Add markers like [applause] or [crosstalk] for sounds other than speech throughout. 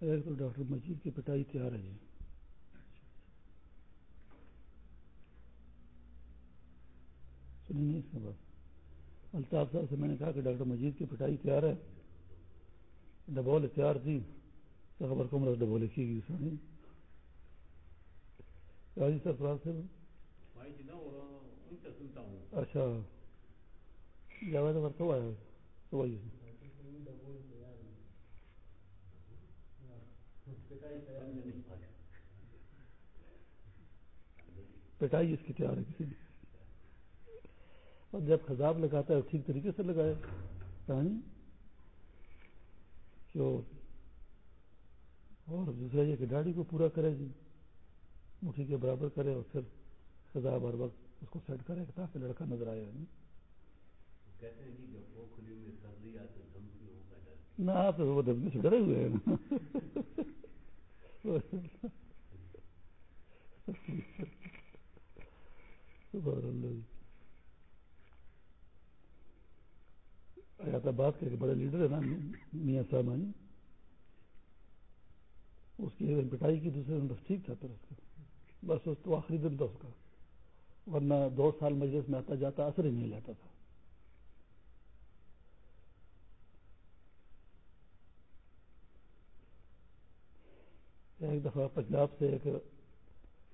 ایک ڈاکٹر مجید کی پٹائی تیار ہے۔ جی سنیے اس کے بعد۔ الطاف صاحب سے میں نے کہا کہ ڈاکٹر مجید کی پٹائی تیار ہے۔ ڈبول تیار تھی۔ تو خبر کو مطلب ڈبول کی گئی سنی جی سرفراز سے اچھا۔ جاوید اگر تو آیا تو وہی پٹائی اس کی تیار ہے کسی اور جب خزاب لگاتا ہے ٹھیک طریقے سے لگائے کہانی اور دوسرا یہ کہ گاڑی کو پورا کرے جی مٹھی کے برابر کرے اور پھر خزاب ہر وقت اس کو سیٹ کرے تاکہ لڑکا نظر آئے۔ نہ آپ وہ دھمکی سے ڈرے ہوئے ہیں آیات بات کے بڑے لیڈر ہے نا، میاں صاحب اس کی پٹائی کی، دوسرے دن بس ٹھیک تھا، پھر اس کا۔ بس اس تو آخری دن تھا اس کا۔ ورنہ دو سال مجلس میں آتا جاتا اثر ہی نہیں لیتا تھا۔ ایک دفعہ پنجاب سے ایک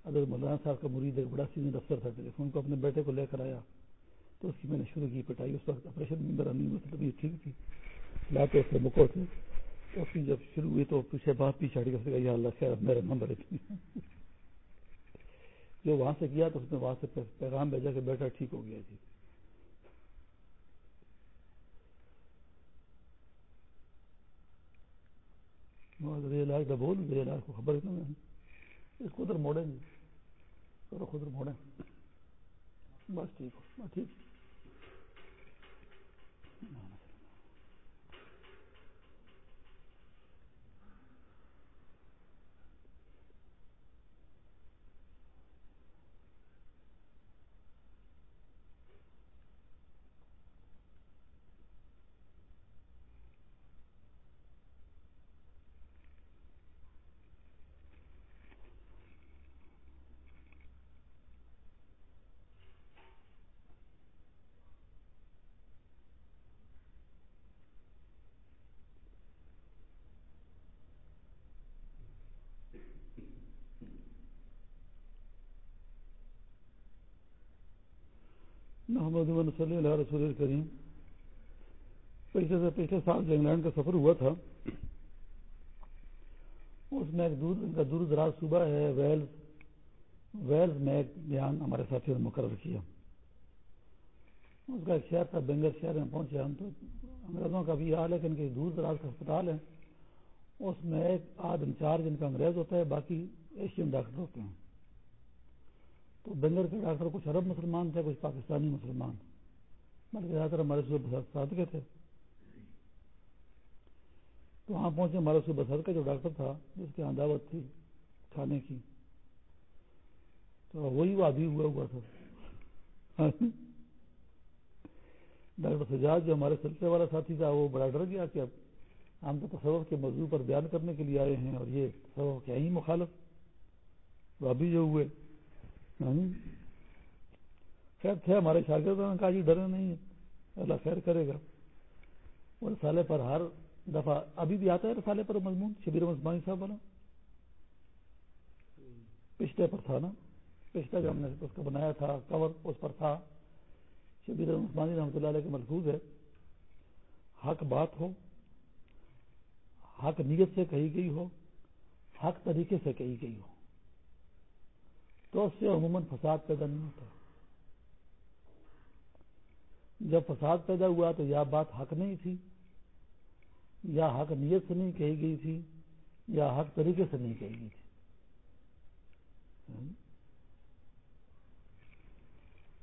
ادر مولانا صاحب کا مرید ایک بڑا سینئر افسر تھا، ٹیلی فون کو اپنے بیٹے کو لے کر آیا۔ تو اس کی میں نے شروع کی، پٹائی، اس وقت آپریشن میں میرا نہیں مطلب ہوتا طبیعت ٹھیک تھی۔ لاتے تھے مکو تھے۔ اس کی جب شروع ہوئی تو پیچھے بات پیچھے ہٹ گیا یا اللہ، خیر میرا نمبر ہے۔ جو وہاں سے کیا تو اس نے وہاں سے پیغام بھیجا کہ بیٹا، ٹھیک ہو گیا جی۔ علاج بول میرے علاج کو خبر اس کو ادھر موڑیں جی۔ گے خود موڑیں بس ٹھیک ہو ٹھیک۔ محمد صلی اللہ رسول الکریم پچھلے سے پچھلے سال جو انگلینڈ کا سفر ہوا تھا، اس میں ایک دور ان کا دور دراز صوبہ ہے، ویلز ویلز میں ایک بیان ہمارے ساتھیوں نے مقرر کیا۔ اس کا ایک شہر تھا، بنگل شہر میں پہنچے ہم تو انگریزوں کا بھی حال ہے کہ ان کے دور دراز کا اسپتال ہے اس میں ایک آدھ انچارج ان کا انگریز ہوتا ہے، باقی ایشین ڈاکٹر ہوتے ہیں۔ تو بنگر کے ڈاکٹر کچھ عرب مسلمان تھے، کچھ پاکستانی مسلمان۔ بلکہ زیادہ تر ہمارے صبح بسات کے تھے۔ تو وہاں پہنچے ہمارے صبح بسات کا جو ڈاکٹر تھا، جس کی دعوت تھی کھانے کی۔ تو وہی وہ ابھی ہوا ہوا تھا۔ ڈاکٹر سجاد جو ہمارے سلسلے والا ساتھی تھا، وہ بڑا ڈر گیا کہ اب ہم تو تصور کے موضوع پر بیان کرنے کے لیے آئے ہیں اور یہ تصور کیا ہی مخالف۔ وہ ابھی جو ہوئے ہاں؟ خیر تھے ہمارے شاگردوں نے کہا جی ڈرے نہیں ہے اللہ خیر کرے گا۔ وہ رسالے پر ہر دفعہ، ابھی بھی آتا ہے رسالے پر مضمون، شبیر عثمانی صاحب والا۔ پچھلے پر تھا نا۔ پچھلے جو ہم نے اس کو بنایا تھا، کور اس پر تھا۔ شبیر عثمانی رحمۃ اللہ علیہ کے ملفوظ ہے۔ حق بات ہو، حق نیت سے کہی گئی ہو، حق طریقے سے کہی گئی ہو۔ تو اس سے عموماً فساد پیدا نہیں ہوتا۔ جب فساد پیدا ہوا تو یا بات حق نہیں تھی، یا حق نیت سے نہیں کہی گئی تھی، یا حق طریقے سے نہیں کہی گئی تھی۔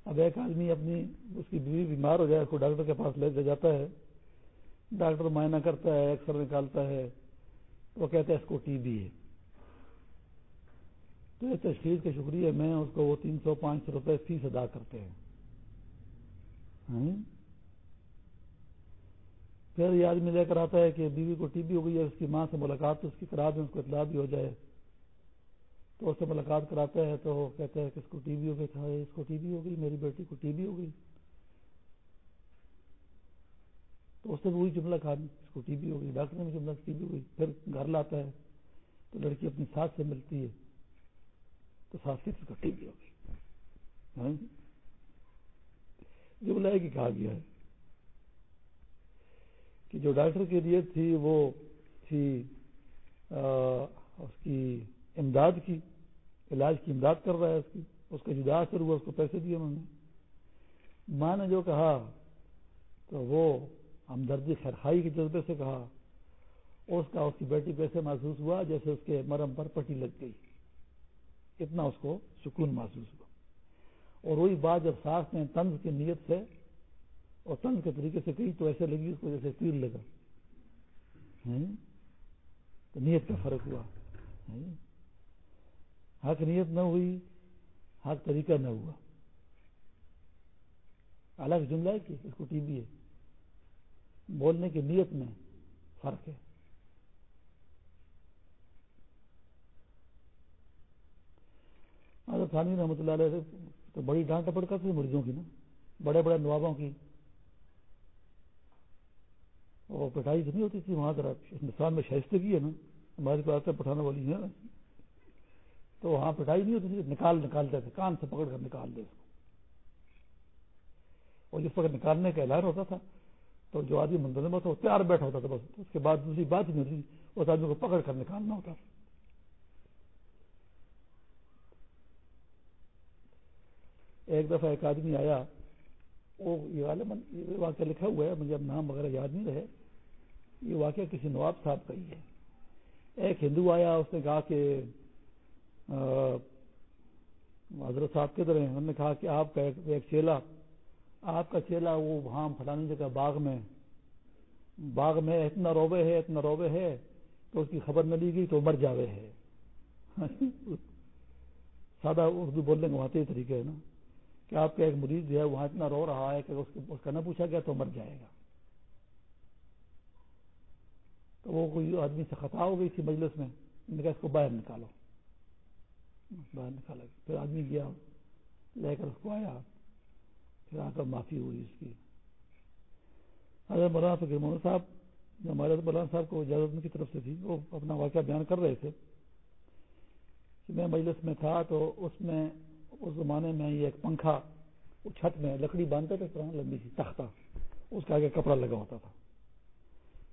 اب ایک آدمی اپنی، اس کی بیوی بیمار ہو جائے، اس کو ڈاکٹر کے پاس لے کے جاتا ہے۔ ڈاکٹر معائنہ کرتا ہے ایکسر نکالتا ہے، وہ کہتا ہے اس کو ٹی بی ہے۔ تو اس تشخیص کے شکریہ میں اس کو وہ تین سو پانچ سو روپئے فیس ادا کرتے ہیں۔ ہاں؟ پھر یہ آدمی لے کر آتا ہے کہ بیوی کو ٹی بی ہو گئی ہے اس کی ماں سے ملاقات تو اس کی کرا دیں اس کو اطلاع بھی ہو جائے۔ تو اس سے ملاقات کراتا ہے تو کہتا ہے کہ اس کو ٹی بی ہو گئی، تھا، اس کو ٹی بی ہو گئی، میری بیٹی کو ٹی بی ہو گئی۔ تو اس نے وہی جملہ کہا، اس کو ٹی بی ہو گئی، ڈاکٹر نے بھی جملہ ٹی بی ہو گئی۔ پھر گھر لاتا ہے تو لڑکی اپنی ساتھ سے ملتی ہے۔ تو ساتھ اس کو ٹی بی ہو گئی ہاں جی؟ جملہ کہ کہا گیا ہے کہ جو ڈاکٹر کی نیت تھی، وہ تھی اس کی امداد کی، علاج کی امداد کر رہا ہے اس کی، اس کا جدا اثر ہوا، اس کو پیسے دیے انہوں نے۔ ماں نے جو کہا، تو وہ ہمدردی خیرخائی کے جذبے سے کہا، اس کا اس کی بیٹی کو ایسے محسوس ہوا، جیسے اس کے مرم پر پٹی لگ گئی۔ اتنا اس کو سکون محسوس ہوا۔ اور وہی بات جب ساس نے طنز کی نیت سے اور تنگ کے طریقے سے کہی تو ایسے لگی اس کو جیسے تیر لگا۔ تو نیت کا فرق ہوا۔ حق نیت نہ ہوئی، حق طریقہ نہ ہوا۔ الگ جملہ ہے کہ اس کو ٹی وی ہے۔ بولنے کی نیت میں فرق ہے۔ خانی رحمۃ اللہ علیہ تو بڑی ڈانٹ ٹپٹ کرتی مریضوں کی نا، بڑے بڑے نوابوں کی۔ وہ پٹائی تو نہیں ہوتی تھی، وہاں طرف ہندوستان میں شائستگی ہے نا ہماری پاس پٹھانے والی ہے تو وہاں پٹائی نہیں ہوتی تھی، نکال نکالتے تھے، کان سے پکڑ کر نکال دے اس کو اور جس وقت نکالنے کا اعلان ہوتا تھا، تو جو آدمی منظر میں تھا، وہ تیار بیٹھا ہوتا تھا بس، اس کے بعد دوسری بات ہی نہیں ہوتی اس آدمی کو پکڑ کر نکالنا ہوتا تھا۔ ایک دفعہ ایک آدمی آیا، وہ یہ واقعہ لکھا ہوا ہے، مجھے اب نام وغیرہ یاد نہیں رہے۔ یہ واقعہ کسی نواب صاحب کا ہی ہے۔ ایک ہندو آیا، اس نے کہا کہ حضرت صاحب کدھر ہیں؟ انہوں نے کہا کہ آپ کا ایک چیلا، آپ کا چیلا وہ وہاں فلانی جگہ باغ میں باغ میں اتنا روبے ہے، اتنا روبے ہے تو اس کی خبر نہ لی گئی تو مر جاوے ہے۔ [laughs] سادہ اردو بولنے کا وہاں طریقہ ہے نا۔ کہ آپ کا ایک مریض جو ہے وہاں اتنا رو رہا ہے کہ اس کا نہ پوچھا گیا تو مر جائے گا۔ تو وہ کوئی آدمی سے خطا ہو گئی تھی مجلس میں نے کہا اس کو باہر نکالو۔ باہر نکالا۔ پھر آدمی گیا، لے کر اس کو آیا۔ پھر آ کر معافی ہوئی اس کی۔ حضرت مولانا فکر محمد صاحب جو ہمارے مولانا صاحب کو اجازت کی طرف سے تھی، وہ اپنا واقعہ بیان کر رہے تھے کہ میں مجلس میں تھا تو اس میں اس زمانے میں یہ ایک پنکھا چھت میں لکڑی باندھتے تھے لمبی سی تختہ اس کا آگے کپڑا لگا ہوتا تھا۔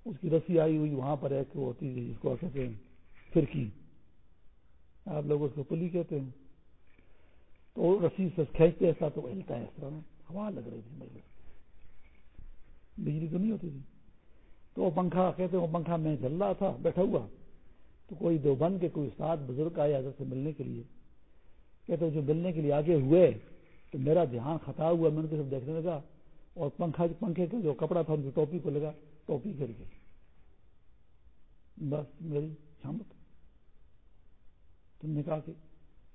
اس کی رسی آئی ہوئی، وہاں پر ایک وہ ہوتی تھی، جس کو کہتے ہیں فرقی۔ آپ لوگ اس کو پلی کہتے ہیں۔ تو رسی سے کھینچتے ایسا تو ہلتا ہے اس طرح ہوا لگ رہی تھی۔ مجھے بجلی تو نہیں ہوتی تھی۔ تو وہ پنکھا کہتے ہیں، وہ پنکھا میں چل رہا تھا، بیٹھا ہوا۔ تو کوئی دو بن کے کوئی استاد بزرگ آئے حضرت سے ملنے کے لیے۔ کہتے جو ملنے کے لیے آگے ہوئے تو میرا دھیان خطا ہوا، میں نے دیکھنے لگا اور پنکھا، پنکھے کا جو کپڑا تھا، ان کی ٹوپی کو لگا، ٹوپی گر گئی۔ بس میری شامت تم نے کہا کہ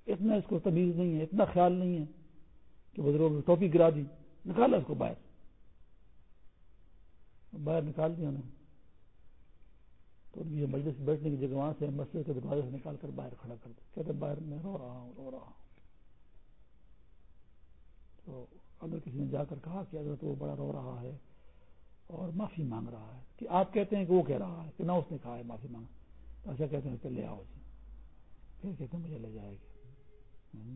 اتنا اس کو تمیز نہیں ہے، اتنا خیال نہیں ہے کہ بزرگوں کی ٹوپی گرا دی۔ نکالا اس کو باہر۔ باہر نکال دیا انہوں تو ان کی مجلس بیٹھنے کی جگہ وہاں سے مسجد کے دروازے سے نکال کر باہر کھڑا کر دیا۔ کہتے باہر میں رو رہا ہوں، رو رہا ہوں۔ تو اگر کسی نے جا کر کہا کہ اگر تو وہ بڑا رو رہا ہے اور معافی مانگ رہا ہے کہ آپ کہتے ہیں کہ وہ کہہ رہا ہے کہ نہ اس نے کہا ہے معافی مانگ تو ایسا کہتے ہیں کہ لے آؤ جی۔ پھر کہتے ہیں مجھے لے جائے گا۔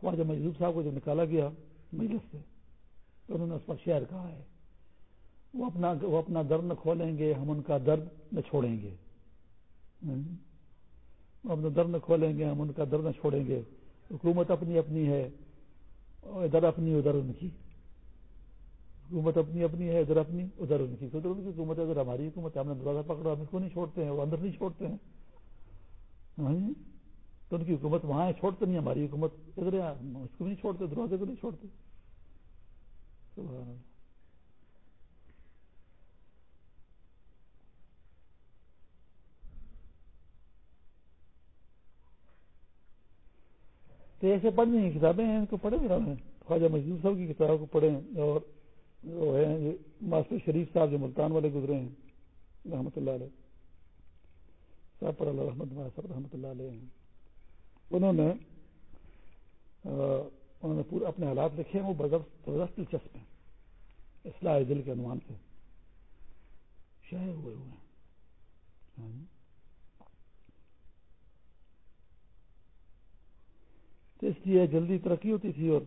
خواجہ مجدور صاحب کو جو نکالا گیا مجلس سے تو انہوں نے اس پر شعر کہا ہے، وہ اپنا وہ اپنا درد نہ کھولیں گے، ہم ان کا درد نہ چھوڑیں گے۔ وہ اپنا درد نہ کھولیں گے، ہم ان کا درد نہ چھوڑیں گے۔ حکومت اپنی اپنی ہے ادھر اپنی، ادھر ان کی۔ حکومت اپنی اپنی ہے، ادھر اپنی، ادھر ان کی۔ ادھر ان کی حکومت ہے، ادھر ہماری حکومت ہے۔ ہم نے دروازہ پکڑا، ہم اس کو نہیں چھوڑتے ہیں، وہ اندر نہیں چھوڑتے ہیں۔ ہاں جی؟ تو ان کی حکومت وہاں ہے، چھوڑتے نہیں ہماری حکومت۔ ادھر اس کو نہیں چھوڑتے، دروازے کو نہیں چھوڑتے۔ تو ایسے پڑھنے کی کتابیں ہیں، ان کو پڑھے خواجہ مزدور صاحب کی کتابوں کو پڑھیں اور وہ ہیں یہ ماسٹر شریف صاحب جو ملتان والے گزرے ہیں رحمۃ اللہ علیہ۔ صاحب پر اللہ رحمت صاحب رحمۃ اللہ علیہ ہیں۔ انہوں نے انہوں نے پورے اپنے حالات لکھے ہیں، وہ زبردست دلچسپ ہیں۔ اصلاح دل کے عنوان سے۔ شائع ہوئے ہوئے ہیں ہاں جی۔ تو اس لیے جلدی ترقی ہوتی تھی اور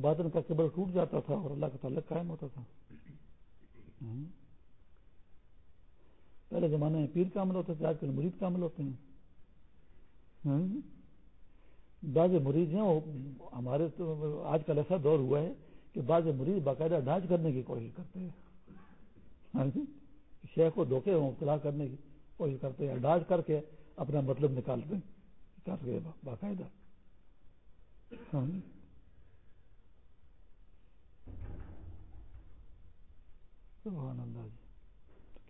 بادن کا قبر ٹوٹ جاتا تھا اور اللہ کا تعلق قائم ہوتا تھا۔ پہلے زمانے میں پیر کامل ہوتے تھے آج کل مرید کامل ہوتے ہیں۔ بعض مریض ہیں، وہ ہمارے تو آج کل ایسا دور ہوا ہے کہ بعض مریض باقاعدہ ڈانچ کرنے کی کوشش کرتے ہیں۔ شیخ کو دھوکے مبتلا کرنے کی کوشش کرتے ہیں ڈانچ کر کے اپنا مطلب نکالتے ہیں۔ کر کے باقاعدہ ہاں سبحان اللہ جی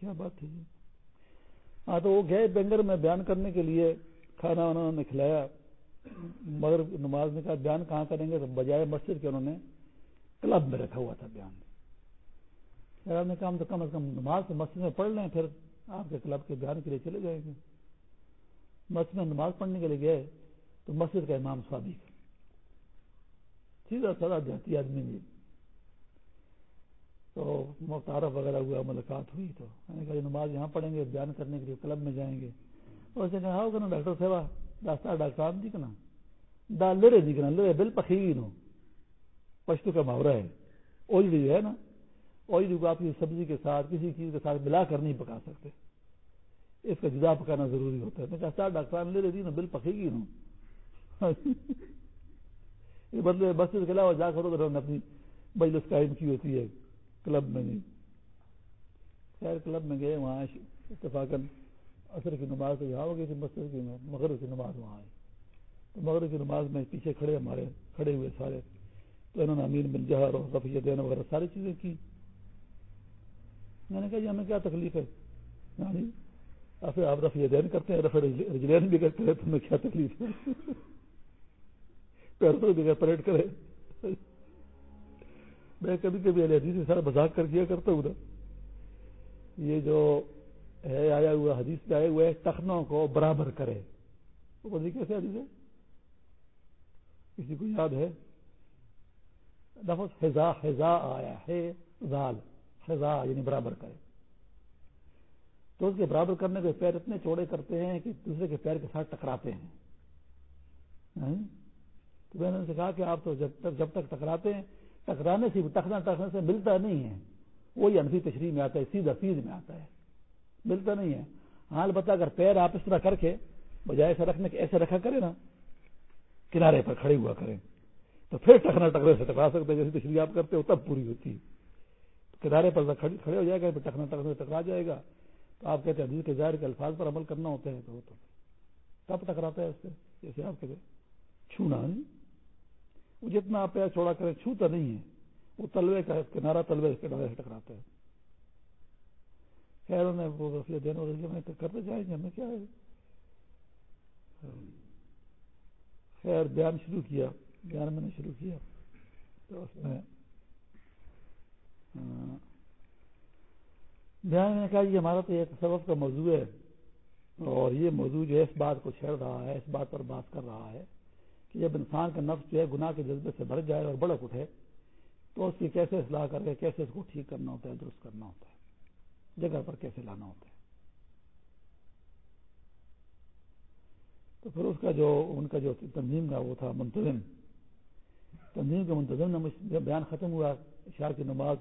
کیا بات تھی جی ہاں تو وہ گئے بینگر میں بیان کرنے کے لیے کھانا وانا نے کھلایا مگر نماز نے کہا بیان کہاں کریں گے تو بجائے مسجد کے انہوں نے کلب میں رکھا ہوا تھا بیان نے کہا ہم تو کم از کم نماز تو مسجد میں پڑھ لیں پھر آپ کے کلب کے بیان کے لیے چلے جائیں گے مسجد میں نماز پڑھنے کے لیے گئے تو مسجد کا امام سوادی سیدھا سدا دیہاتی آدمی جی تو مختارف وغیرہ ہوا، ملاقات ہوئی تو۔ میں نے کہا نماز یہاں پڑھیں گے، بیان کرنے کے لیے کلب میں جائیں گے۔ اور اسے کہا ہاں، ہوگا نا ڈاکٹر صاحب داستا ڈاکٹر صاحب دیکھنا دا لڑے دیکھنا لڑے بل پخی نو۔ پشتو کا محاورہ ہے۔ اوجڑی ہے نا۔ اوجڑی کو آپ کی سبزی کے ساتھ، کسی چیز کے ساتھ ملا کر نہیں پکا سکتے۔ اس کا جدا پکانا ضروری ہوتا ہے۔ میں کہا ڈاکٹر صاحب لڑے دی نا بل پخے گی نو [laughs] یہ بدلے بس کے علاوہ جا کر ادھر اپنی مجلس قائم کی ہوتی ہے، کلب میں نہیں۔ خیر، کلب میں گئے، وہاں اتفاقاً اثر کی نماز تو یہاں ہو گئی تھی، مسجد کی مغرب کی نماز وہاں آئی تو مغرب کی نماز میں پیچھے کھڑے ہمارے، کھڑے ہوئے سارے۔ تو انہوں نے امین بن جہر اور رفیع دین وغیرہ ساری چیزیں کی۔ میں نے کہا جی ہمیں کیا تکلیف ہے؟ یعنی پھر آپ رفیع دین کرتے ہیں، رفع رجلین بھی کرتے ہیں تمہیں کیا تکلیف ہے؟ پیروں بھی پریڈ کرے۔ میں کبھی کبھی علی حدیث میں سارا مذاق کر کیا کرتا ہوں نا۔ یہ جو ہے، آیا ہوا حدیث میں آئے ہوئے ٹخنوں کو برابر کرے۔ وہ کیسے حدیث ہے؟ کسی کو یاد ہے؟ لفظ حضا حضا آیا ہے زال حضا یعنی برابر کرے۔ تو اس کے برابر کرنے کے پیر اتنے چوڑے کرتے ہیں کہ دوسرے کے پیر کے ساتھ ٹکراتے ہیں۔ تو میں نے ان سے کہا کہ آپ تو جب تک جب تک ٹکراتے ہیں، ٹکرانے سے ٹکنا ٹکنے سے ملتا نہیں ہے۔ وہی انفی تشریح میں آتا ہے سیدھا سیدھ میں آتا ہے۔ ملتا نہیں ہے۔ حال بتا، اگر پیر آپ اس طرح کر کے بجائے ایسا رکھنے کے ایسے رکھا کرے نا، کنارے پر کھڑے ہوا کریں، تو پھر ٹکنا ٹکرے سے ٹکرا سکتے جیسے تشریح آپ کرتے ہو، تب پوری ہوتی۔ ہے کنارے پر کھڑے ہو جائے گا، پھر ٹکنا ٹکرے سے ٹکرا جائے گا۔ تو آپ کہتے ہیں حدیث کے ظاہر کے الفاظ پر عمل کرنا ہوتا ہے تو وہ تو تب ٹکراتا ہے اس سے، جیسے آپ کہتے چھونا نہیں وہ جتنا آپ پیر چھوڑا کریں، چھوتا نہیں ہے۔ وہ تلوے کا کنارا تلوے کے ڈالے سے ٹکراتا ہے۔ خیر انہیں وہ رفیع دین اور کرتے جائیں گے ہمیں کیا ہے؟ خیر، بیان شروع کیا، بیان میں نے شروع کیا۔ تو اس میں بیان میں نے کہا کہ ہمارا تو یہ تصوف کا موضوع ہے۔ اور یہ موضوع جو ہے اس بات کو چھیڑ رہا ہے، اس بات پر بات کر رہا ہے کہ جب انسان کا نفس جو ہے گناہ کے جذبے سے بھر جائے اور بڑک اٹھے، تو اس کی کیسے اصلاح کر کے کیسے اس کو ٹھیک کرنا ہوتا ہے، درست کرنا ہوتا ہے؟ جگہ پر کیسے لانا ہوتا ہے؟ تو پھر اس کا جو، ان کا جو تنظیم کا وہ تھا منتظم۔ تنظیم کے منتظم نے بیان ختم ہوا، اشار کی نماز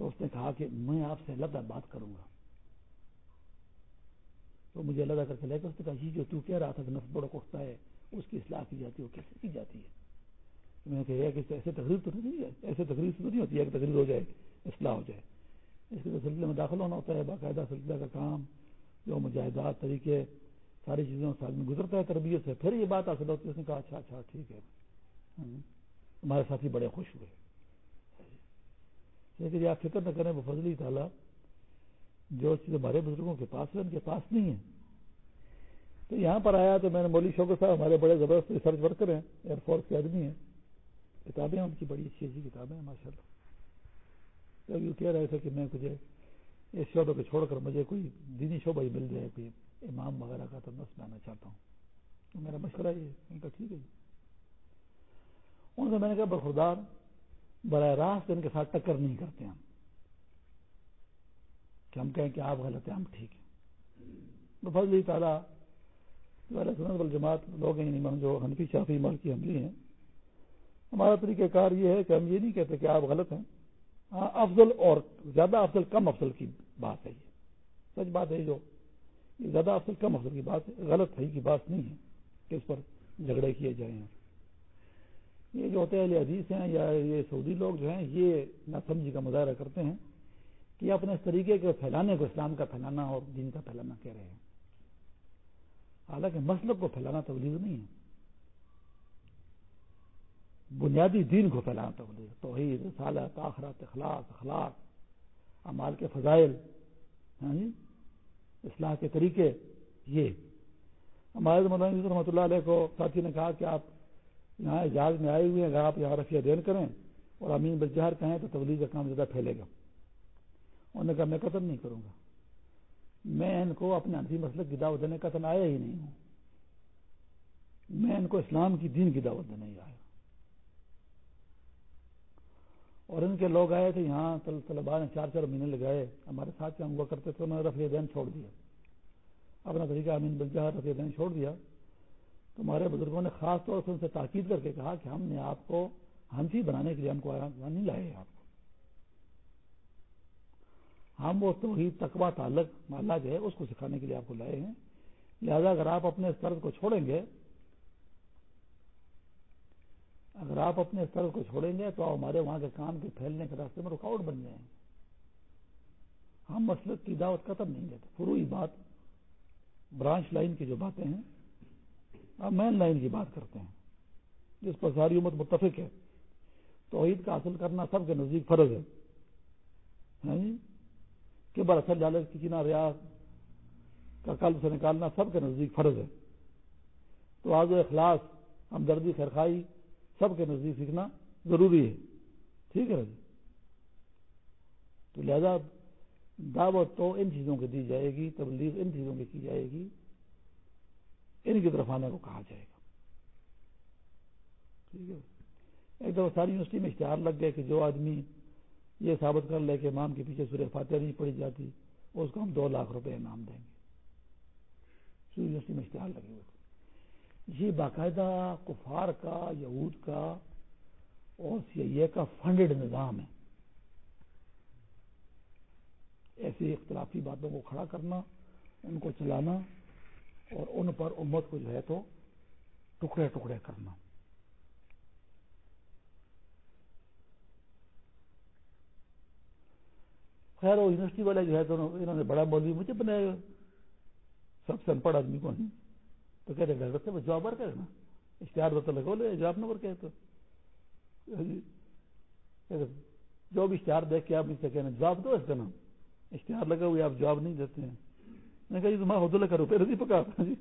تو اس نے کہا کہ میں آپ سے اللہ بات کروں گا۔ تو مجھے اللہ کر کے لے کر اس نے کہا، یہ جو تو کہہ رہا تھا کہ نفس بڑا اٹھتا ہے، اس کی اصلاح کی جاتی ہے، وہ کیسے کی جاتی ہے؟ میں نے کہا کہ ایسے تقریر تو نہیں ہے، ایسے تقریر تو نہیں ہوتی ہے کہ تقریر ہو جائے، اصلاح ہو جائے۔ اس کے سلسلے میں داخل ہونا ہوتا ہے، باقاعدہ سلسلہ کا کام، جو مجاہدات، طریقے، ساری چیزوں سے آدمی گزرتا ہے، تربیت سے پھر یہ بات حاصل ہوتی ہے۔ اس نے کہا اچھا اچھا ٹھیک ہے۔ ہمارے ساتھی بڑے خوش ہوئے۔ لیکن آپ فکر نہ کریں، وہ فضلی تعالیٰ جو چیز ہمارے بزرگوں کے پاس ہے، ان کے پاس نہیں ہے۔ تو یہاں پر آیا تو میں نے مولی شوکر صاحب ہمارے بڑے زبردست ریسرچ ورکر ہیں، ایئر فورس کے آدمی ہیں۔ کتابیں ان کی بڑی اچھی اچھی کتابیں ہیں ماشاء اللہ یہ کہہ رہے تھے کہ میں مجھے اس شعبے کو چھوڑ کر مجھے کوئی دینی شعبہ ہی مل جائے، کوئی امام وغیرہ کا تو بس میں آنا چاہتا ہوں۔ تو میرا مشورہ یہ ان کا ٹھیک ہے جی۔ ان سے میں نے کہا بخوردار براہ راست ان کے ساتھ ٹکر نہیں کرتے ہم۔ کہ ہم کہیں کہ آپ غلط ہیں، ہم ٹھیک ہیں۔ تو فضل تعالیٰ سنت جماعت لوگ ہیں یعنی جو حنفی شافی مال کی حملی ہیں۔ ہمارا طریقہ کار یہ ہے کہ ہم یہ نہیں کہتے کہ آپ غلط ہیں۔ ہاں افضل اور زیادہ افضل، کم افضل کی بات ہے یہ۔ سچ بات ہے جو، یہ زیادہ افضل، کم افضل کی بات ہے۔ غلط ہے کی بات نہیں ہے کہ اس پر جھگڑے کیے جائیں۔ یہ جو ہوتے ہیں حدیث ہیں یا یہ سعودی لوگ جو ہیں، یہ ناسمجھی کا مظاہرہ کرتے ہیں کہ اپنے اس طریقے کے پھیلانے کو اسلام کا پھیلانا اور دین کا پھیلانا کہہ رہے ہیں۔ حالانکہ مسلک کو پھیلانا تبلیغ نہیں ہے۔ بنیادی دین کو پھیلانا تبلیغ، توحید، رسالت آخرات اخلاق اخلاق امال کے فضائل ہاں جی؟ اصلاح کے طریقے، یہ۔ ہمارے مولانا رحمۃ اللہ علیہ کو ساتھی نے کہا کہ آپ یہاں اجاز میں آئے ہوئے ہیں۔ اگر آپ یہاں رفیہ دین کریں اور امین بجہر کہیں تو تبلیغ کا کام زیادہ پھیلے گا۔ انہوں نے کہا، میں قتل نہیں کروں گا۔ میں ان کو اپنے انفی مسلک کی دعوت دینے قتل آیا ہی نہیں ہوں۔ میں ان کو اسلام کی دین کی دعوت دینے ہی آیا اور ان کے لوگ آئے تھے یہاں طلبا نے چار چار مہینے لگائے۔ ہمارے ساتھ ہوا کرتے تھے، انہوں نے رفیع دین چھوڑ دیا۔ اپنا طریقہ امین بلجہ رفیع دین چھوڑ دیا۔ ہمارے بزرگوں نے خاص طور سے ان سے تاکید کر کے کہا کہ ہم نے آپ کو ہنسی بنانے کے لیے ہم کو نہیں لائے آپ کو۔ ہم وہ توحید تقوا تعلق مالا جو ہے، اس کو سکھانے کے لیے آپ کو لائے ہیں۔ لہذا اگر آپ اپنے اس طرز کو چھوڑیں گے، اگر آپ اپنے استر کو چھوڑیں گے تو ہمارے وہاں کے کام کے پھیلنے کے راستے میں رکاوٹ بن جائیں۔ گے ہم مسلک کی دعوت ختم نہیں دیتے فروئی بات برانچ لائن کی جو باتیں ہیں آپ مین لائن کی بات کرتے ہیں، جس پر ساری امت متفق ہے۔ تو عید کا حاصل کرنا سب کے نزدیک فرض ہے۔ ہاں جی؟ کہ بر اثر جالے کی چینا ریاض کا قلب سے نکالنا سب کے نزدیک فرض ہے۔ تو آج اخلاص، ہمدردی، خیرخائی سب کے نزدیک سیکھنا ضروری ہے۔ ٹھیک ہے جی تو لہذا دعوت تو ان چیزوں کی دی جائے گی، تبلیغ ان چیزوں کی کی جائے گی۔ ان کی طرف آنے کو کہا جائے گا۔ ٹھیک ہے۔ ایک دفعہ ساری یونیورسٹی میں اشتہار لگ گئے کہ جو آدمی یہ ثابت کر لے کہ امام کے پیچھے سورہ فاتحہ نہیں پڑی جاتی، اس کو ہم دو لاکھ روپے انعام دیں گے۔ یونیورسٹی میں اشتہار لگے ہوئے۔ تھے یہ باقاعدہ کفار کا، یہود کا اور سی کا فنڈڈ نظام ہے۔ ایسی اختلافی باتوں کو کھڑا کرنا، ان کو چلانا اور ان پر امت کو جو ہے تو ٹکڑے ٹکڑے کرنا۔ خیر، وہ یونیورسٹی والے جو ہے تو انہوں نے بڑا مولوی مجھے بنایا سب سے ان پڑھ آدمی کو نہیں تو کہتے ڈاکٹر صاحب جواب بھر کرنا اشتہار تو لگو لے، جواب نمبر کہے تو۔ ہاں جی۔ جو بھی اشتہار دیکھ کے آپ اس سے کہنا، جواب دو اس کا نام اشتہار لگا ہوئے آپ جواب نہیں دیتے ہیں۔ میں کہا جی تمہارا حد کا روپے نہیں پکا جی۔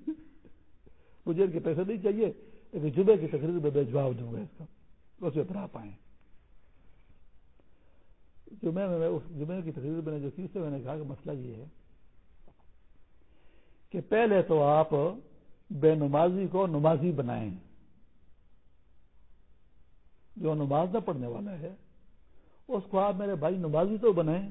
مجھے ان کے پیسے نہیں چاہیے، لیکن جمعے کی تقریر میں میں جواب دوں گا اس کا۔ اس میں اترا پائیں جمعے میں اس جمعے کی تقریر میں نے جو کی سے میں نے کہا کہ مسئلہ یہ ہے کہ پہلے تو آپ بے نمازی کو نمازی بنائیں۔ جو نماز نہ پڑھنے والا ہے، اس کو آپ میرے بھائی نمازی تو بنائیں۔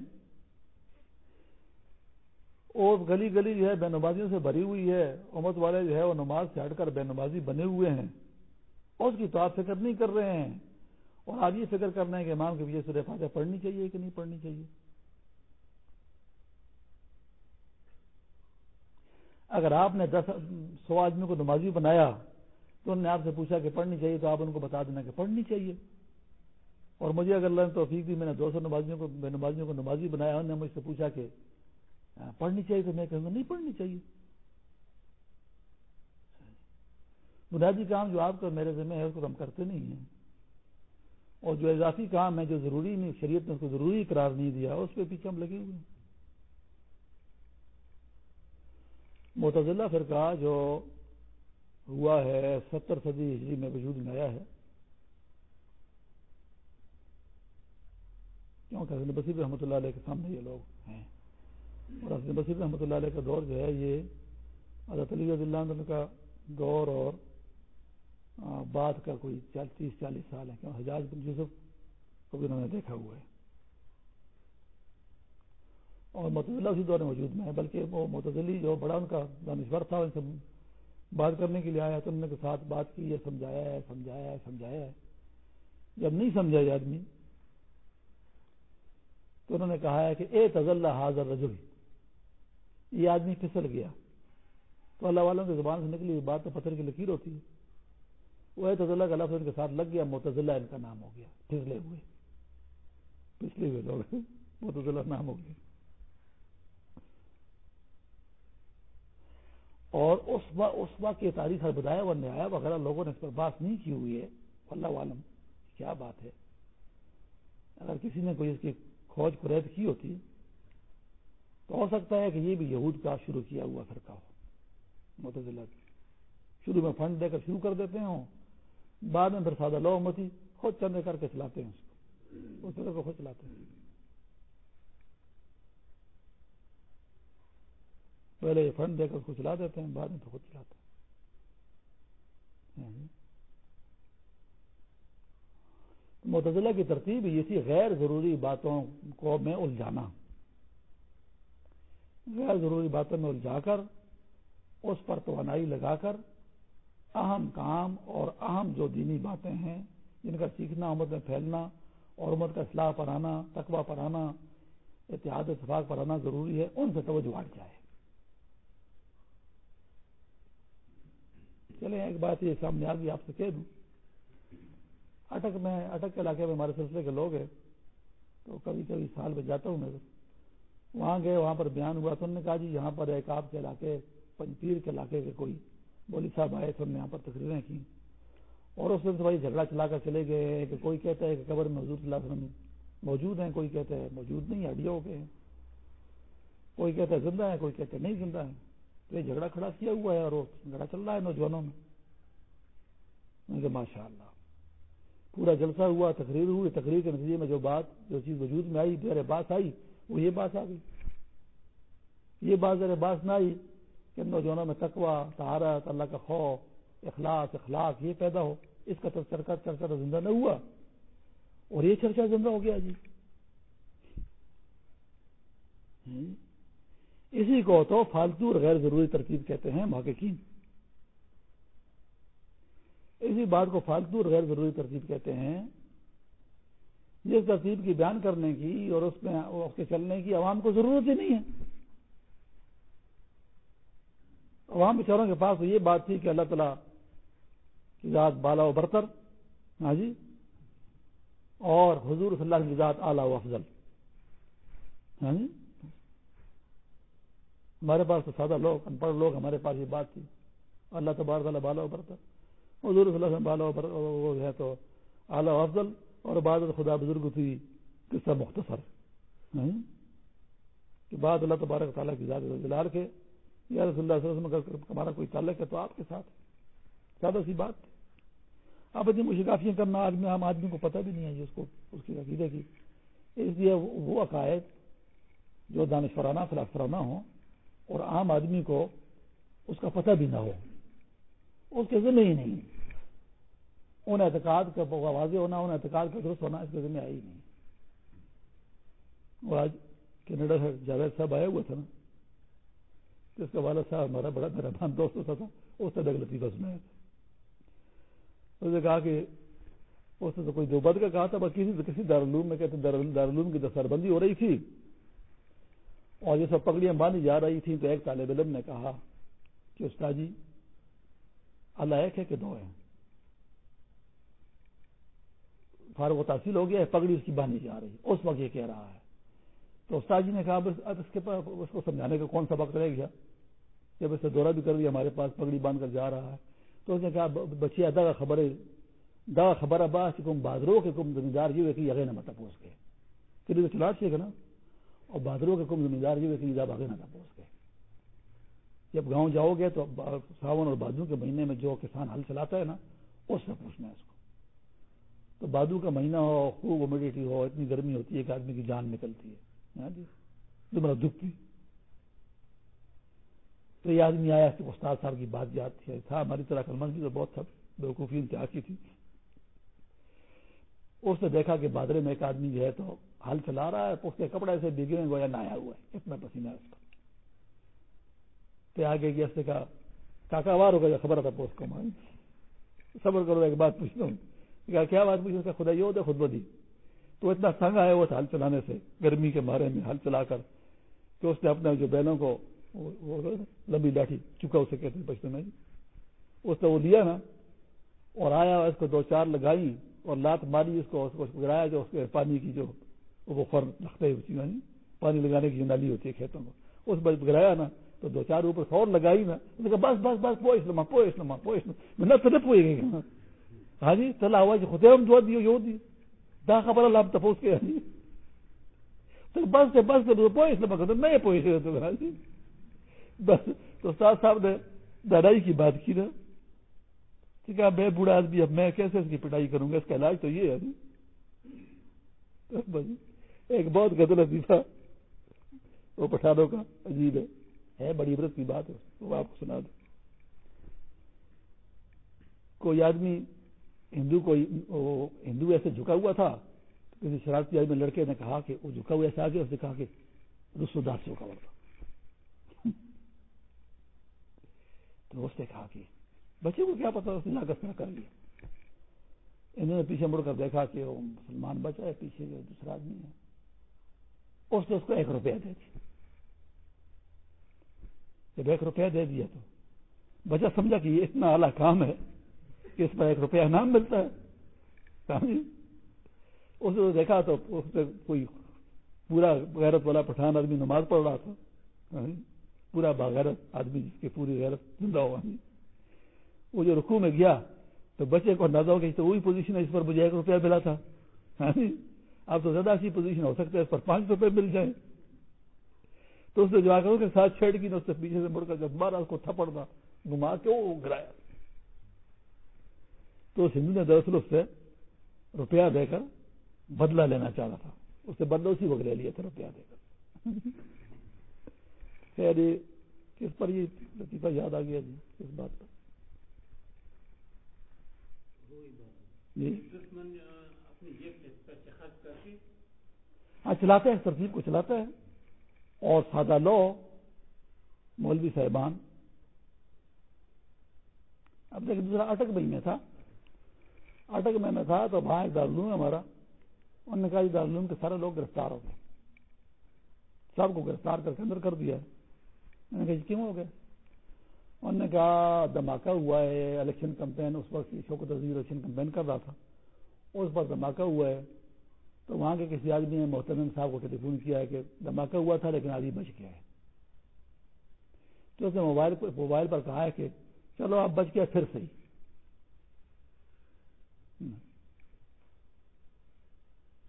اور گلی گلی جو ہے بے نمازیوں سے بھری ہوئی ہے۔ امت والے جو ہے وہ نماز سے ہٹ کر بے نمازی بنے ہوئے ہیں۔ اس کی تو آپ فکر نہیں کر رہے ہیں۔ اور آپ یہ فکر کر رہے ہیں کہ امام کے وجہ سے فاتحہ پڑھنی چاہیے کہ نہیں پڑھنی چاہیے؟ اگر آپ نے دس، سو آدمی کو نمازی بنایا تو انہوں نے آپ سے پوچھا کہ پڑھنی چاہیے تو آپ ان کو بتا دینا کہ پڑھنی چاہیے۔ اور مجھے اگر لن توفیق دی، میں نے دو سو نمازیوں کو نمازیوں کو نمازی بنایا، انہوں نے مجھ سے پوچھا کہ پڑھنی چاہیے تو میں کہوں گا، نہیں پڑھنی چاہیے۔ بنیادی کام جو آپ کا میرے ذمہ ہے، اس کو ہم کرتے نہیں ہیں۔ اور جو اضافی کام ہے جو ضروری نہیں، شریعت نے اس کو ضروری قرار نہیں دیا، اس پہ پیچھے ہم لگے ہوئے ہیں۔ متضلہ فرقہ جو ہوا ہے، ستر صدی ہجری میں وجود میں آیا ہے۔ کیوں؟ کہ بصیر رحمۃ اللہ علیہ کے سامنے یہ لوگ ہیں۔ بصیر رحمۃ اللہ علیہ کا دور جو ہے یہ حضرت علی رضی اللہ عنہ کا دور اور بعد کا کوئی تیس، چالیس سال ہے کیوں حجاز بن یوسف کو بھی انہوں نے دیکھا ہوا ہے۔ اور متضلہ اسی دور میں موجود میں ہے، بلکہ وہ متضلی جو بڑا ان کا دانشور تھا، ان سے بات کرنے کے لیے آیا تو انہوں نے ساتھ بات کی ہے سمجھایا ہے سمجھایا ہے سمجھایا ہے۔ جب نہیں سمجھا یہ آدمی تو انہوں نے کہا ہے کہ اے تزل حاضر رجل۔ یہ آدمی پھسل گیا۔ تو اللہ والوں کی زبان سے نکلی بات تو پتھر کی لکیر ہوتی ہے۔ وہ اے کا لفظ ان کے ساتھ لگ گیا متضلہ ان کا نام ہو گیا، پھسلے ہوئے۔ پچھلے ہوئے لوگ متضلہ نام ہو گیا۔ اور اس وقت کی تاریخ بتایا وہ نیا وغیرہ لوگوں نے اس پر بات نہیں کی ہوئی ہے۔ اللہ عالم، کیا بات ہے۔ اگر کسی نے کوئی اس کی کھوج پریت کی ہوتی تو ہو سکتا ہے کہ یہ بھی یہود کا شروع کیا ہوا فرقہ ہو متضلہ شروع میں فنڈ دے کر شروع کر دیتے ہوں، بعد میں پھر سادہ لو متی، خود چندے کر کے چلاتے ہیں اس کو۔ اس طرح کو خود چلاتے ہیں۔ پہلے یہ فنڈ دے کر اس کو چلا دیتے ہیں، بعد میں تو خود چلاتے ہیں۔ یعنی متضلہ کی ترتیب یہ تھی، غیر ضروری باتوں کو میں الجھانا۔ غیر ضروری باتوں میں الجھا کر، اس پر توانائی لگا کر اہم کام اور اہم جو دینی باتیں ہیں، جن کا سیکھنا، امت میں پھیلنا اور امت کا اصلاح پر آنا، تقوی پر آنا، اتحاد اتفاق پر آنا ضروری ہے، ان سے توجہ ہٹ جائے۔ چلیں، ایک بات یہ سامنے آ گئی، آپ سے کہہ دوں۔ اٹک میں، اٹک کے علاقے میں ہمارے سلسلے کے لوگ ہیں، تو کبھی کبھی سال میں جاتا ہوں میں۔ وہاں گئے، وہاں پر بیان ہوا تو انہوں نے کہا جی یہاں پر ایک آپ کے علاقے پنجپیر کے علاقے کے کوئی بولی صاحب آئے تھے انہوں نے یہاں پر تقریریں کی اور اس وقت بھائی جھگڑا چلا کر چلے گئے کہ کوئی کہتا ہے کہ قبر میں حضور صلی اللہ علیہ وسلم موجود ہیں، کوئی کہتا ہے موجود نہیں ہڈیا ہو گئے کوئی کہتا ہے زندہ ہے کوئی کہتا ہے نہیں زندہ ہے تو یہ جھگڑا کھڑا کیا ہوا ہے اور وہ جھگڑا چل رہا ہے نوجوانوں میں۔ کہ ماشاء اللہ پورا جلسہ ہوا، تقریر ہوئی، تقریر کے نتیجے میں جو بات، جو چیز وجود میں آئی میرے بات آئی وہ یہ بات آ گئی۔ یہ بات میرے بات نہ آئی کہ نوجوانوں میں تقوا تہارت اللہ کا خوف اخلاق اخلاق یہ پیدا ہو۔ اس کا چرچا چرچا تو زندہ نہ ہوا۔ اور یہ چرچا زندہ ہو گیا جی۔ اسی کو تو فالتو اور غیر ضروری ترکیب کہتے ہیں، محققین۔ اسی بات کو فالتو اور غیر ضروری ترتیب کہتے ہیں۔ جس ترتیب کی بیان کرنے کی اور اس میں اس کے چلنے کی عوام کو ضرورت ہی نہیں ہے۔ عوام بیچاروں کے پاس تو یہ بات تھی کہ اللہ تعالیٰ کی ذات بالا و برتر ہاں جی اور حضور صلی اللہ کی ذات اعلیٰ و افضل۔ ہاں جی؟ ہمارے پاس تو سادہ لوگ، ان پڑھ لوگ ہمارے پاس یہ بات تھی۔ اللہ تبار تعالیٰ بالا و برتر۔ حضور صلی اللہ علیہ وسلم بالا وہ ہے تو اعلیٰ و افضل۔ اور بعد خدا بزرگ تھی قصہ مختصر کہ بعد اللہ تبارک تعالیٰ کی ذات جلال کے، یا رسول اللہ صلی اللہ علیہ وسلم ہمارا کوئی تعلق ہے تو آپ کے ساتھ زیادہ سی بات، آپ اتنی مشکافیاں کرنا آدمی عام آدمی کو پتہ بھی نہیں ہے اس کو اس کی عقیدے کی۔ اس لیے وہ عقائد جو دانشورانہ، فلاسفرانہ ہوں اور عام آدمی کو اس کا پتہ بھی نہ ہو، اس کے ذمہ ہی نہیں۔ ان اعتقاد کا واضح ہونا ان اعتقاد کا درست ہونا اس کے ذمہ آئی نہیں۔ اور آج کینیڈا سے جاوید صاحب آئے ہوئے تھے نا جس کا والد صاحب ہمارا بڑا میرا بان دوست ہوتا تھا، اس سے ڈگ لطیفہ سنایا تھا اس نے کہا کہ اس نے تو کوئی دو کا کہا تھا، بس کسی کسی دارالعلوم میں کہتے دارالعلوم کی سربندی ہو رہی تھی۔ اور یہ سب پگڑیاں باندھی جا رہی تھیں تو ایک طالب علم نے کہا کہ استاد جی اللہ ایک ہے کہ دو ہیں؟ فارغ و تحصیل ہو گیا ہے پگڑی اس کی باندھی جا رہی۔ اس وقت یہ کہہ رہا ہے۔ تو استاد جی نے کہا، بس اب اس کے پاس، اس کو سمجھانے کا کون سا وقت رہ گیا؟ جب اسے دورہ بھی کر دیا، ہمارے پاس پگڑی باندھ کر جا رہا ہے۔ تو اس نے کہا بچیا دا خبر ہے دا خبر ابا کم بادروں کے کم، زمیندار یہ کہ یگے نہ مت پوس گئے پھر تو چلا چاہیے نا۔ اور بادروں کے کم، زمیندار یہ کہ دا بھاگے نہ پوس گئے جب گاؤں جاؤ گے تو ساون اور بادروں کے مہینے میں جو کسان ہل چلاتا ہے نا، اس سے پوچھنا ہے اس کو۔ تو بادو کا مہینہ ہو، خوب امیڈیٹی ہو، اتنی گرمی ہوتی ہے کہ آدمی کی جان نکلتی ہے۔ ہاں جی؟ تمہارا دکھتی تو یہ آدمی آیا کہ استاد صاحب کی بات یاد تھی، تھا ہماری طرح کلمن کی تو بہت سب بیوقوفی انتہا کی تھی اس نے دیکھا کہ بادرے میں ایک آدمی جو ہے تو ہل چلا رہا ہے، اس کے کپڑے سے بگے گویا نہ آیا ہوا ہے اتنا پسینہ اس کا۔ تو آگے گیا، اس نے کہا، کاکا وار ہو گیا، خبر تھا پوسٹ کو مان صبر کرو، ایک بات پوچھتا ہوں۔ کہا، کیا بات پوچھ اس کا خدا، یہ ہوتا خود بدی تو اتنا سنگ آیا ہوا تھا ہل چلانے سے، گرمی کے مارے میں ہل چلا کر، کہ اس نے اپنے جو بہنوں کو لمبی لاٹھی چکا اسے کہتے بچپن میں، اس نے وہ لیا نا، اور آیا، اس کو دو چار لگائی اور لات ماری، اس کو اس کو گرایا، جو اس کے پانی کی جو، وہ فر لگتے ہوتی ہے پانی لگانے کی جو نالی ہوتی ہے کھیتوں کو اس بس گرایا نا، تو دو چار اوپر فور لگائی نا کہا، بس بس بس، پوش لما پوش لما پوش میں نہ تو پوئے گئی۔ ہاں جی چلا ہوا جی خدے ہم دعا دیو یہ دی. دا خبر اللہ ہم تپوس کے جی تو بس سے بس سے پوش لما کہتے میں پوش تو ہاں جی بس تو استاد صاحب نے دادائی کی بات کی نا کہا میں بوڑھا آدمی اب میں کیسے اس کی پٹائی کروں گا؟ اس کا علاج تو یہ ہے ایک بہت غزل عزیفہ وہ پٹھانوں کا عجیب ہے۔ ہے، بڑی عبرت کی بات ہے، وہ آپ کو سنا دو کوئی آدمی ہندو کوئی ہندو ایسے جھکا ہوا تھا، کسی شرارتی آدمی لڑکے نے کہا کہ وہ جھکا ہوا ایسے آگے، اس نے کہا کہ رسو داس سے کور تھا۔ تو اس نے کہا کہ بچے کو کیا پتا، اس نے لاگت نہ کر لیا۔ انہوں نے پیچھے مڑ کر دیکھا کہ وہ مسلمان بچا ہے، پیچھے جو دوسرا آدمی ہے۔ اس نے اس کو ایک روپیہ دے دیا۔ جب ایک روپیہ دے دیا تو بچہ سمجھا کہ یہ اتنا اعلیٰ کام ہے۔ کہ اس پر ایک روپیہ انعام ملتا ہے۔ اس نے دیکھا تو اس پہ کوئی پورا غیرت والا پٹھان آدمی نماز پڑھ رہا تھا۔ پورا باغیرت آدمی جس کی پوری غیرت زندہ ہوا۔ وہ جو رکو میں گیا تو بچے کو اندازہ ہو کہ تو وہی پوزیشن ہے اس پر مجھے ایک روپیہ ملا تھا۔ اب تو زیادہ اچھی پوزیشن ہو سکتا ہے اس پر پانچ روپے مل جائیں۔ تو اس نے جو آ کے ساتھ چھیڑ کی نا اس سے پیچھے سے مڑ کر جب مارا اس کو تھپڑ دا گما کے وہ گرایا تو اس ہندو نے دراصل اس سے روپیہ دے کر بدلہ لینا چاہ رہا تھا۔ اس سے بدلہ اسی وقت لے لیا تھا روپیہ دے کر۔ [laughs] خیر کس پر یہ لطیفہ یاد آ گیا جی؟ کس بات پر؟ جی؟ ہاں چلاتا ہے اس ترتیب کو چلاتا ہے اور سادہ لو مولوی صاحبان۔ اب دیکھ دوسرا اٹک بھائی میں تھا۔ اٹک میں میں تھا تو وہاں ایک دارالعلوم ہے ہمارا، انہوں نے کہا یہ دارالعلوم کے سارے لوگ گرفتار ہو گئے۔ سب کو گرفتار کر کے اندر کر دیا میں نے کہا جی کیوں ہو گئے؟ انہوں نے کہا دھماکہ ہوا ہے، الیکشن کمپین اس وقت شوکت عزیز الیکشن کمپین کر رہا تھا۔ اس پر دھماکہ ہوا ہے۔ تو وہاں کے کسی آدمی نے محترم صاحب کو ٹیلی فون کیا ہے کہ دھماکہ ہوا تھا لیکن آدمی بچ گیا ہے۔ تو اس نے موبائل پر موبائل پر کہا ہے کہ چلو آپ بچ گیا پھر صحیح۔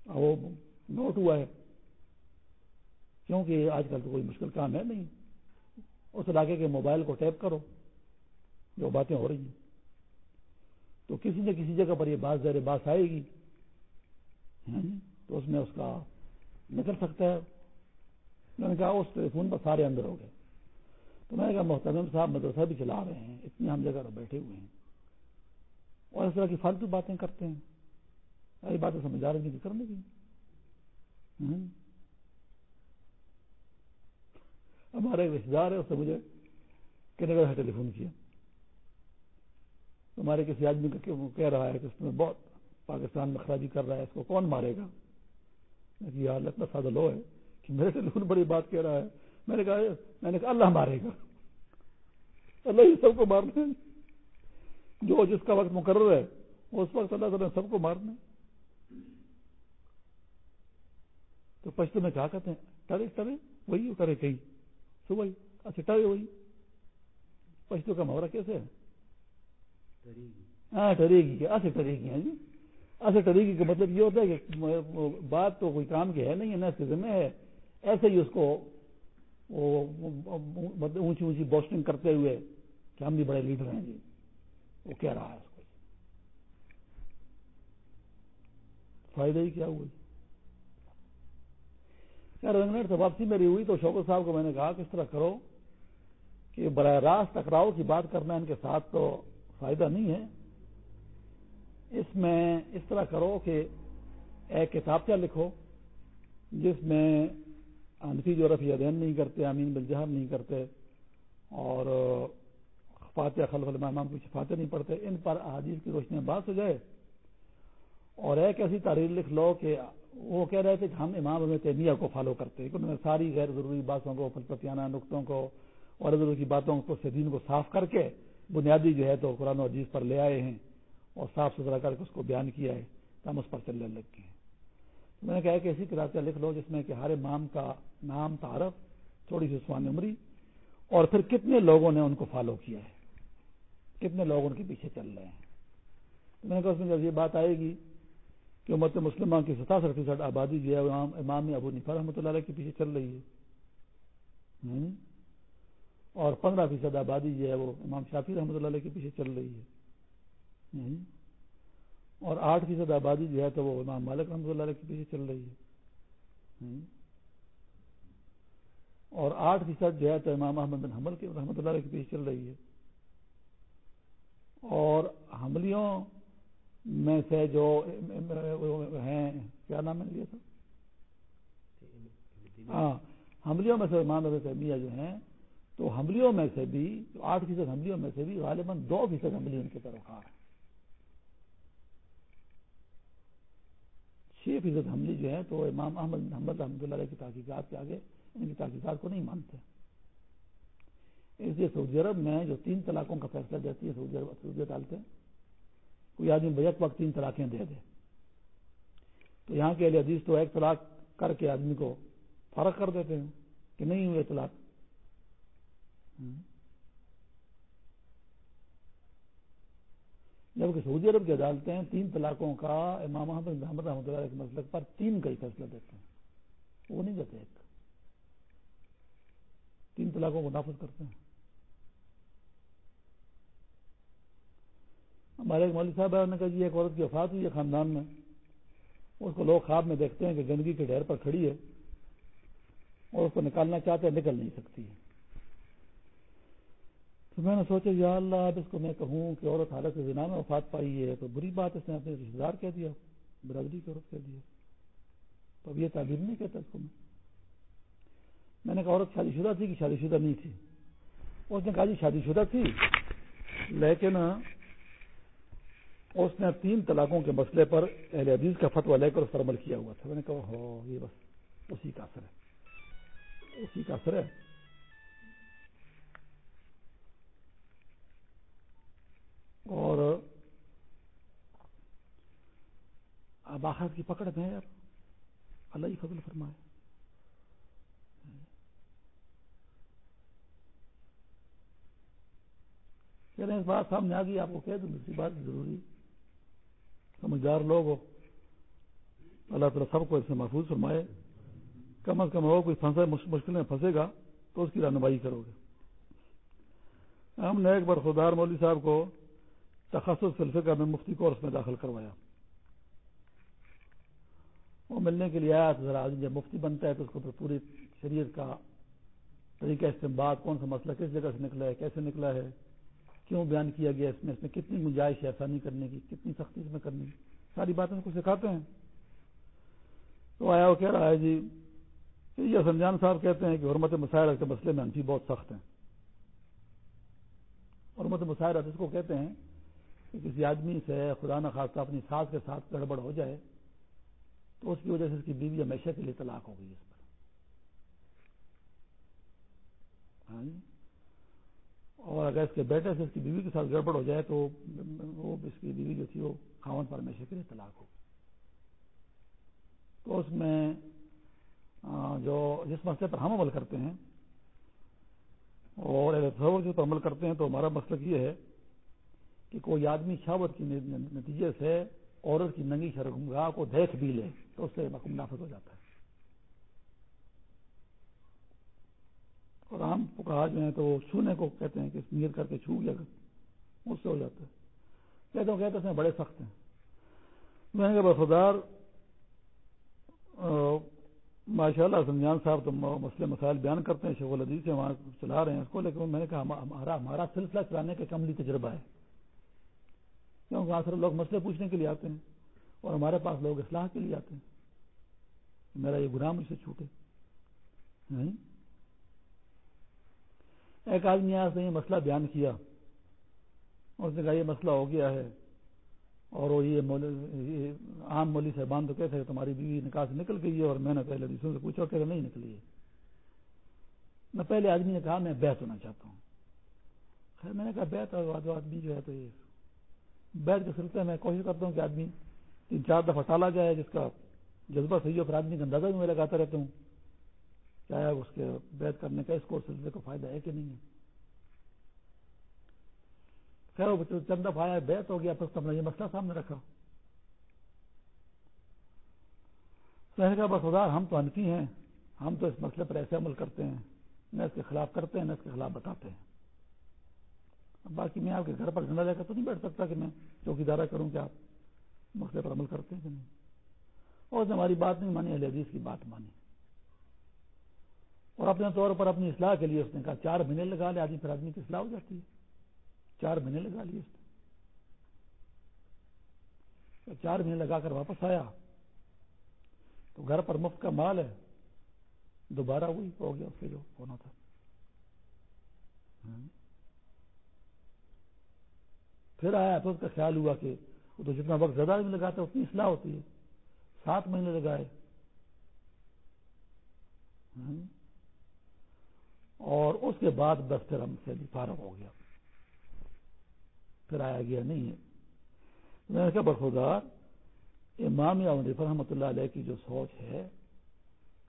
وہ نوٹ ہوا ہے کیونکہ آج کل تو کوئی مشکل کام ہے نہیں اس علاقے کے موبائل کو ٹیپ کرو جو باتیں ہو رہی ہیں تو کسی نہ کسی جگہ پر یہ بات زیر بات آئے گی تو اس میں اس کا نکل سکتا ہے میں نے کہا اس ٹیلی فون پر سارے اندر ہو گئے تو میں نے کہا محترم صاحب مدرسہ بھی چلا رہے ہیں اتنی ہم جگہ پر بیٹھے ہوئے ہیں اور اس طرح کی فالتو باتیں کرتے ہیں۔ ایسی باتیں سمجھا رہے ہیں کرنے کی۔ ہاں؟ ہمارے ایک رشتے دار ہے، اس نے مجھے کنگر سے ٹیلی فون کیا۔ ہمارے کسی آدمی کا کہہ رہا ہے کہ اس میں بہت پاکستان میں خرابی کر رہا ہے، اس کو کون مارے گا؟ یار اتنا سادہ لو ہے کہ میرے ٹیلی فون بڑی بات کہہ رہا ہے۔ میں نے کہا، میں نے کہا، اللہ مارے گا۔ اللہ ہی سب کو مارنا جو جس کا وقت مقرر ہے، اس وقت اللہ تعالیٰ سب کو مارنا تو پشتو میں کہا کہتے ہیں، ٹرے ٹرے، وہی ٹرے کہیں۔ صبح اچھا ٹرے، وہی۔ پشتو کا محاورہ کیسے ہے؟ ہاں ٹرے گی ایسے اچھا، ٹرے گی ہاں جی۔ اچھا، ایسے ٹرے گی کا مطلب یہ ہوتا ہے کہ بات تو کوئی کام کی ہے نہیں ہے نہ اس ذمہ ہے۔ ایسے ہی اس کو مطلب اونچی اونچی بوسٹنگ کرتے ہوئے کہ ہم بھی بڑے لیڈر ہیں جی۔ وہ کہہ رہا ہے اس کو۔ فائدہ ہی کیا ہوا جی؟ یار انگلینڈ سے واپسی میری ہوئی تو شوکت صاحب کو میں نے کہا کہ اس طرح کرو کہ براہ راست ٹکراؤ کی بات کرنا ان کے ساتھ تو فائدہ نہیں ہے۔ اس میں اس طرح کرو کہ ایک کتاب کیا لکھو جس میں انفی جو رفیع دین نہیں کرتے امین بلجہر نہیں کرتے اور فاتح خلف المام کچھ فاتح نہیں پڑھتے، ان پر احادیث کی روشنی بات ہو جائے۔ اور ایک ایسی تحریر لکھ لو کہ وہ کہہ رہے تھے کہ ہم امام ابن تیمیہ کو فالو کرتے ہیں انہوں نے ساری غیر ضروری باتوں کو، فلسفیانہ نقطوں کو اور ضروری کی باتوں کو سے دین کو صاف کر کے بنیادی جو ہے تو قرآن و عزیز پر لے آئے ہیں اور صاف ستھرا کر کے اس کو بیان کیا ہے تو ہم اس پر چلنے لگ گئے ہیں۔ میں نے کہا کہ ایسی کتابیں لکھ لو جس میں کہ ہر امام کا نام، تعارف، تھوڑی سی عثمان عمری اور پھر کتنے لوگوں نے ان کو فالو کیا ہے۔ کتنے لوگ ان کے پیچھے چل رہے ہیں؟ میں نے کہا اس میں جب یہ بات آئے گی کہ امت مسلمہ کی ستاسٹھ فیصد آبادی جو ہے امام ابو نفا رحمۃ اللہ علیہ کے پیچھے چل رہی ہے۔ اور پندرہ فیصد آبادی جو ہے وہ امام شافی رحمۃ اللہ علیہ کے پیچھے چل رہی ہے۔ اور آٹھ فیصد آبادی جو ہے تو وہ امام مالک رحمۃ اللہ علیہ کے پیچھے چل رہی ہے۔ اور آٹھ فیصد جو ہے تو امام احمد بن حمل کے رحمۃ اللہ علیہ کے پیچھے چل رہی ہے۔ اور حملیوں میں سے جو ہیں، کیا نام ہے لیا تھا ہاں حملیوں میں سے امام تیمیہ جو ہیں، تو حملیوں میں سے بھی آٹھ فیصد حملیوں میں سے بھی غالباً دو فیصد حملی ان کے طرف آ چھ فیصد حملی جو ہے تو امام احمد محمد رحمۃ اللہ علیہ کی تحقیقات کے آگے ان کی تحقیقات کو نہیں مانتے۔ اس لیے سعودی عرب میں جو تین طلاقوں کا فیصلہ دیتی ہے، سعودی عرب سعودی ڈالتے ہیں، کوئی آدمی بجٹ وقت تین طلاقیں دے دے۔ تو یہاں کے حدیث تو ایک طلاق کر کے آدمی کو فرق کر دیتے ہیں کہ نہیں ہوئے طلاق۔ جبکہ سعودی عرب کی عدالتیں تین طلاقوں کا امام احمد محمد رحمۃ اللہ کے مسلک پر تین کا ہی فیصلہ دیتے ہیں۔ وہ نہیں دیتے ایک۔ تین طلاقوں کو نافذ کرتے ہیں۔ ہمارے ایک مولوی صاحب نے کہا جی ایک عورت کی وفات ہوئی ہے خاندان میں۔ اس کو لوگ خواب میں دیکھتے ہیں کہ گندگی کے ڈھیر پر کھڑی ہے اور اس کو نکالنا چاہتے ہیں، نکل نہیں سکتی ہے۔ تو میں نے سوچا، یا اللہ، اب اس کو میں کہوں کہ عورت حالت زنا میں وفات پائی ہے تو بری بات، اس نے اپنے رشتے دار کہہ دیا، برادری کی عورت کہہ دیا۔ تو اب یہ تعبیر نہیں کہتا اس کو میں۔ میں نے کہا، عورت شادی شدہ تھی کہ شادی شدہ نہیں تھی؟ اس نے کہا جی شادی شدہ تھی، لیکن اس نے تین طلاقوں کے مسئلے پر اہل حدیث کا فتوا لے کر اس پر عمل کیا ہوا تھا۔ میں نے کہا ہو یہ بس اسی کا اثر ہے۔ اسی کا اثر ہے۔ اور اب آخر کی پکڑ میں یار۔ اللہ ہی فضل فرمائے۔ اس بات سامنے آ گئی، آپ کو کہہ دوں، دوسری بات ضروری۔ سمجھدار لوگ ہو۔ اللہ تعالیٰ سب کو اس سے محفوظ فرمائے۔ کم از کم ہو کوئی پھنسے مشکل میں پھنسے گا تو اس کی رہنمائی کرو گے۔ ہم نے ایک بار خدار مولوی صاحب کو تخصص فلفقہ میں مفتی کورس میں داخل کروایا۔ وہ ملنے کے لیے آیا تو ذرا جب مفتی بنتا ہے تو اس کو پوری شریعت کا طریقہ استعمال کون سا مسئلہ کس جگہ سے نکلا ہے، کیسے نکلا ہے۔ کیوں بیان کیا گیا اس میں؟ اس میں کتنی گنجائش ہے آسانی کرنے کی، کتنی سختی اس میں کرنے کی؟ ساری باتیں اس کو سکھاتے ہیں۔ تو آیا وہ کہہ رہا ہے جی یہ سنجان صاحب کہتے ہیں کہ حرمت مسائل کے مسئلے میں انفی بہت سخت ہیں۔ حرمت مسائل اس کو کہتے ہیں کہ کسی آدمی سے خدا نخواستہ اپنی ساس کے ساتھ گڑبڑ ہو جائے، تو اس کی وجہ سے اس کی بیوی ہمیشہ کے لیے طلاق ہو گئی اس پر۔ ہاں جی؟ اور اگر اس کے بیٹے سے اس کی بیوی کے ساتھ گڑبڑ ہو جائے تو وہ اس کی بیوی جو تھی وہ خاون پر ہمیشہ کے لیے طلاق ہو تو اس میں جو جس مسئلے پر ہم عمل کرتے ہیں، اور تصور پر عمل کرتے ہیں، تو ہمارا مقصد یہ ہے کہ کوئی آدمی شاوت کے نتیجے سے عورت کی ننگی شرگاہ کو دیکھ بھی لے تو اس سے حکم نافذ ہو جاتا ہے۔ اور عام کہا جو ہے تو وہ چھونے کو کہتے ہیں کہ میر کر کے چھو گیا اس سے ہو جاتا ہے۔ کہتے ہیں کہتے ہیں بڑے سخت ہیں۔ میں نے کہا بخودار ماشاء اللہ سنجان صاحب تو مسئلے مسائل بیان کرتے ہیں، شیخ العدیز سے وہاں چلا رہے ہیں اس کو، لیکن میں نے کہا ہمارا ہمارا سلسلہ چلانے کا کملی تجربہ ہے۔ کیونکہ وہاں سے لوگ مسئلے پوچھنے کے لیے آتے ہیں اور ہمارے پاس لوگ اصلاح کے لیے آتے ہیں۔ میرا یہ گناہ مجھ سے چھوٹے۔ ایک آدمی آج نے یہ مسئلہ بیان کیا۔ اس نے کہا، یہ مسئلہ ہو گیا ہے۔ اور وہ یہ عام مولی صاحبان تو کہتے ہیں، تمہاری بیوی نکاح سے نکل گئی ہے اور میں نے پہلے دوسروں سے پوچھا کہ نہیں نکلی ہے۔ میں پہلے آدمی نے کہا، میں بیت ہونا چاہتا ہوں۔ خیر، میں نے کہا بیت اور آدمی جو ہے تو یہ بیت کے سلسلے میں کوشش کرتا ہوں کہ آدمی تین چار دفعہ ٹالا جائے، جس کا جذبہ صحیح ہو، پھر آدمی کا اندازہ بھی میں لگاتا رہتا ہوں۔ کیا اس کے بیت کرنے کا، اس کو سلسلے کو فائدہ ہے کہ نہیں ہے؟ خیر چند دفعہ آیا بیت ہو گیا پھر تم نے یہ مسئلہ سامنے رکھا۔ کا بس خدار ہم تو انفی ہیں، ہم تو اس مسئلے پر ایسے عمل کرتے ہیں، نہ اس کے خلاف کرتے ہیں، نہ اس کے خلاف بتاتے ہیں۔ باقی میں آپ کے گھر پر جھنڈا لے کر تو نہیں بیٹھ سکتا کہ میں چوکی دارا کروں کہ آپ مسئلے پر عمل کرتے ہیں کہ نہیں۔ اور ہماری بات نہیں مانی حدیث کی بات مانی۔ اور اپنے طور پر اپنی اصلاح کے لیے اس نے کہا، چار مہینے لگا لے، آدمی پھر آدمی کی اصلاح ہو جاتی ہے۔ چار مہینے لگا لیے اس نے۔ چار مہینے لگا کر واپس آیا۔ تو گھر پر مفت کا مال ہے۔ دوبارہ وہی ہو گیا اس سے جو ہونا تھا۔ ہاں۔ پھر آیا تو اس کا خیال ہوا کہ وہ تو جتنا وقت زیادہ میں لگاتا ہے، اتنی اصلاح ہوتی ہے۔ سات مہینے لگائے۔ ہاں۔ اور اس کے بعد بس پھر ہم سے فارغ ہو گیا۔ پھر آیا گیا نہیں ہے۔ میں نے کہا بخودا امام یا رحمۃ اللہ علیہ کی جو سوچ ہے،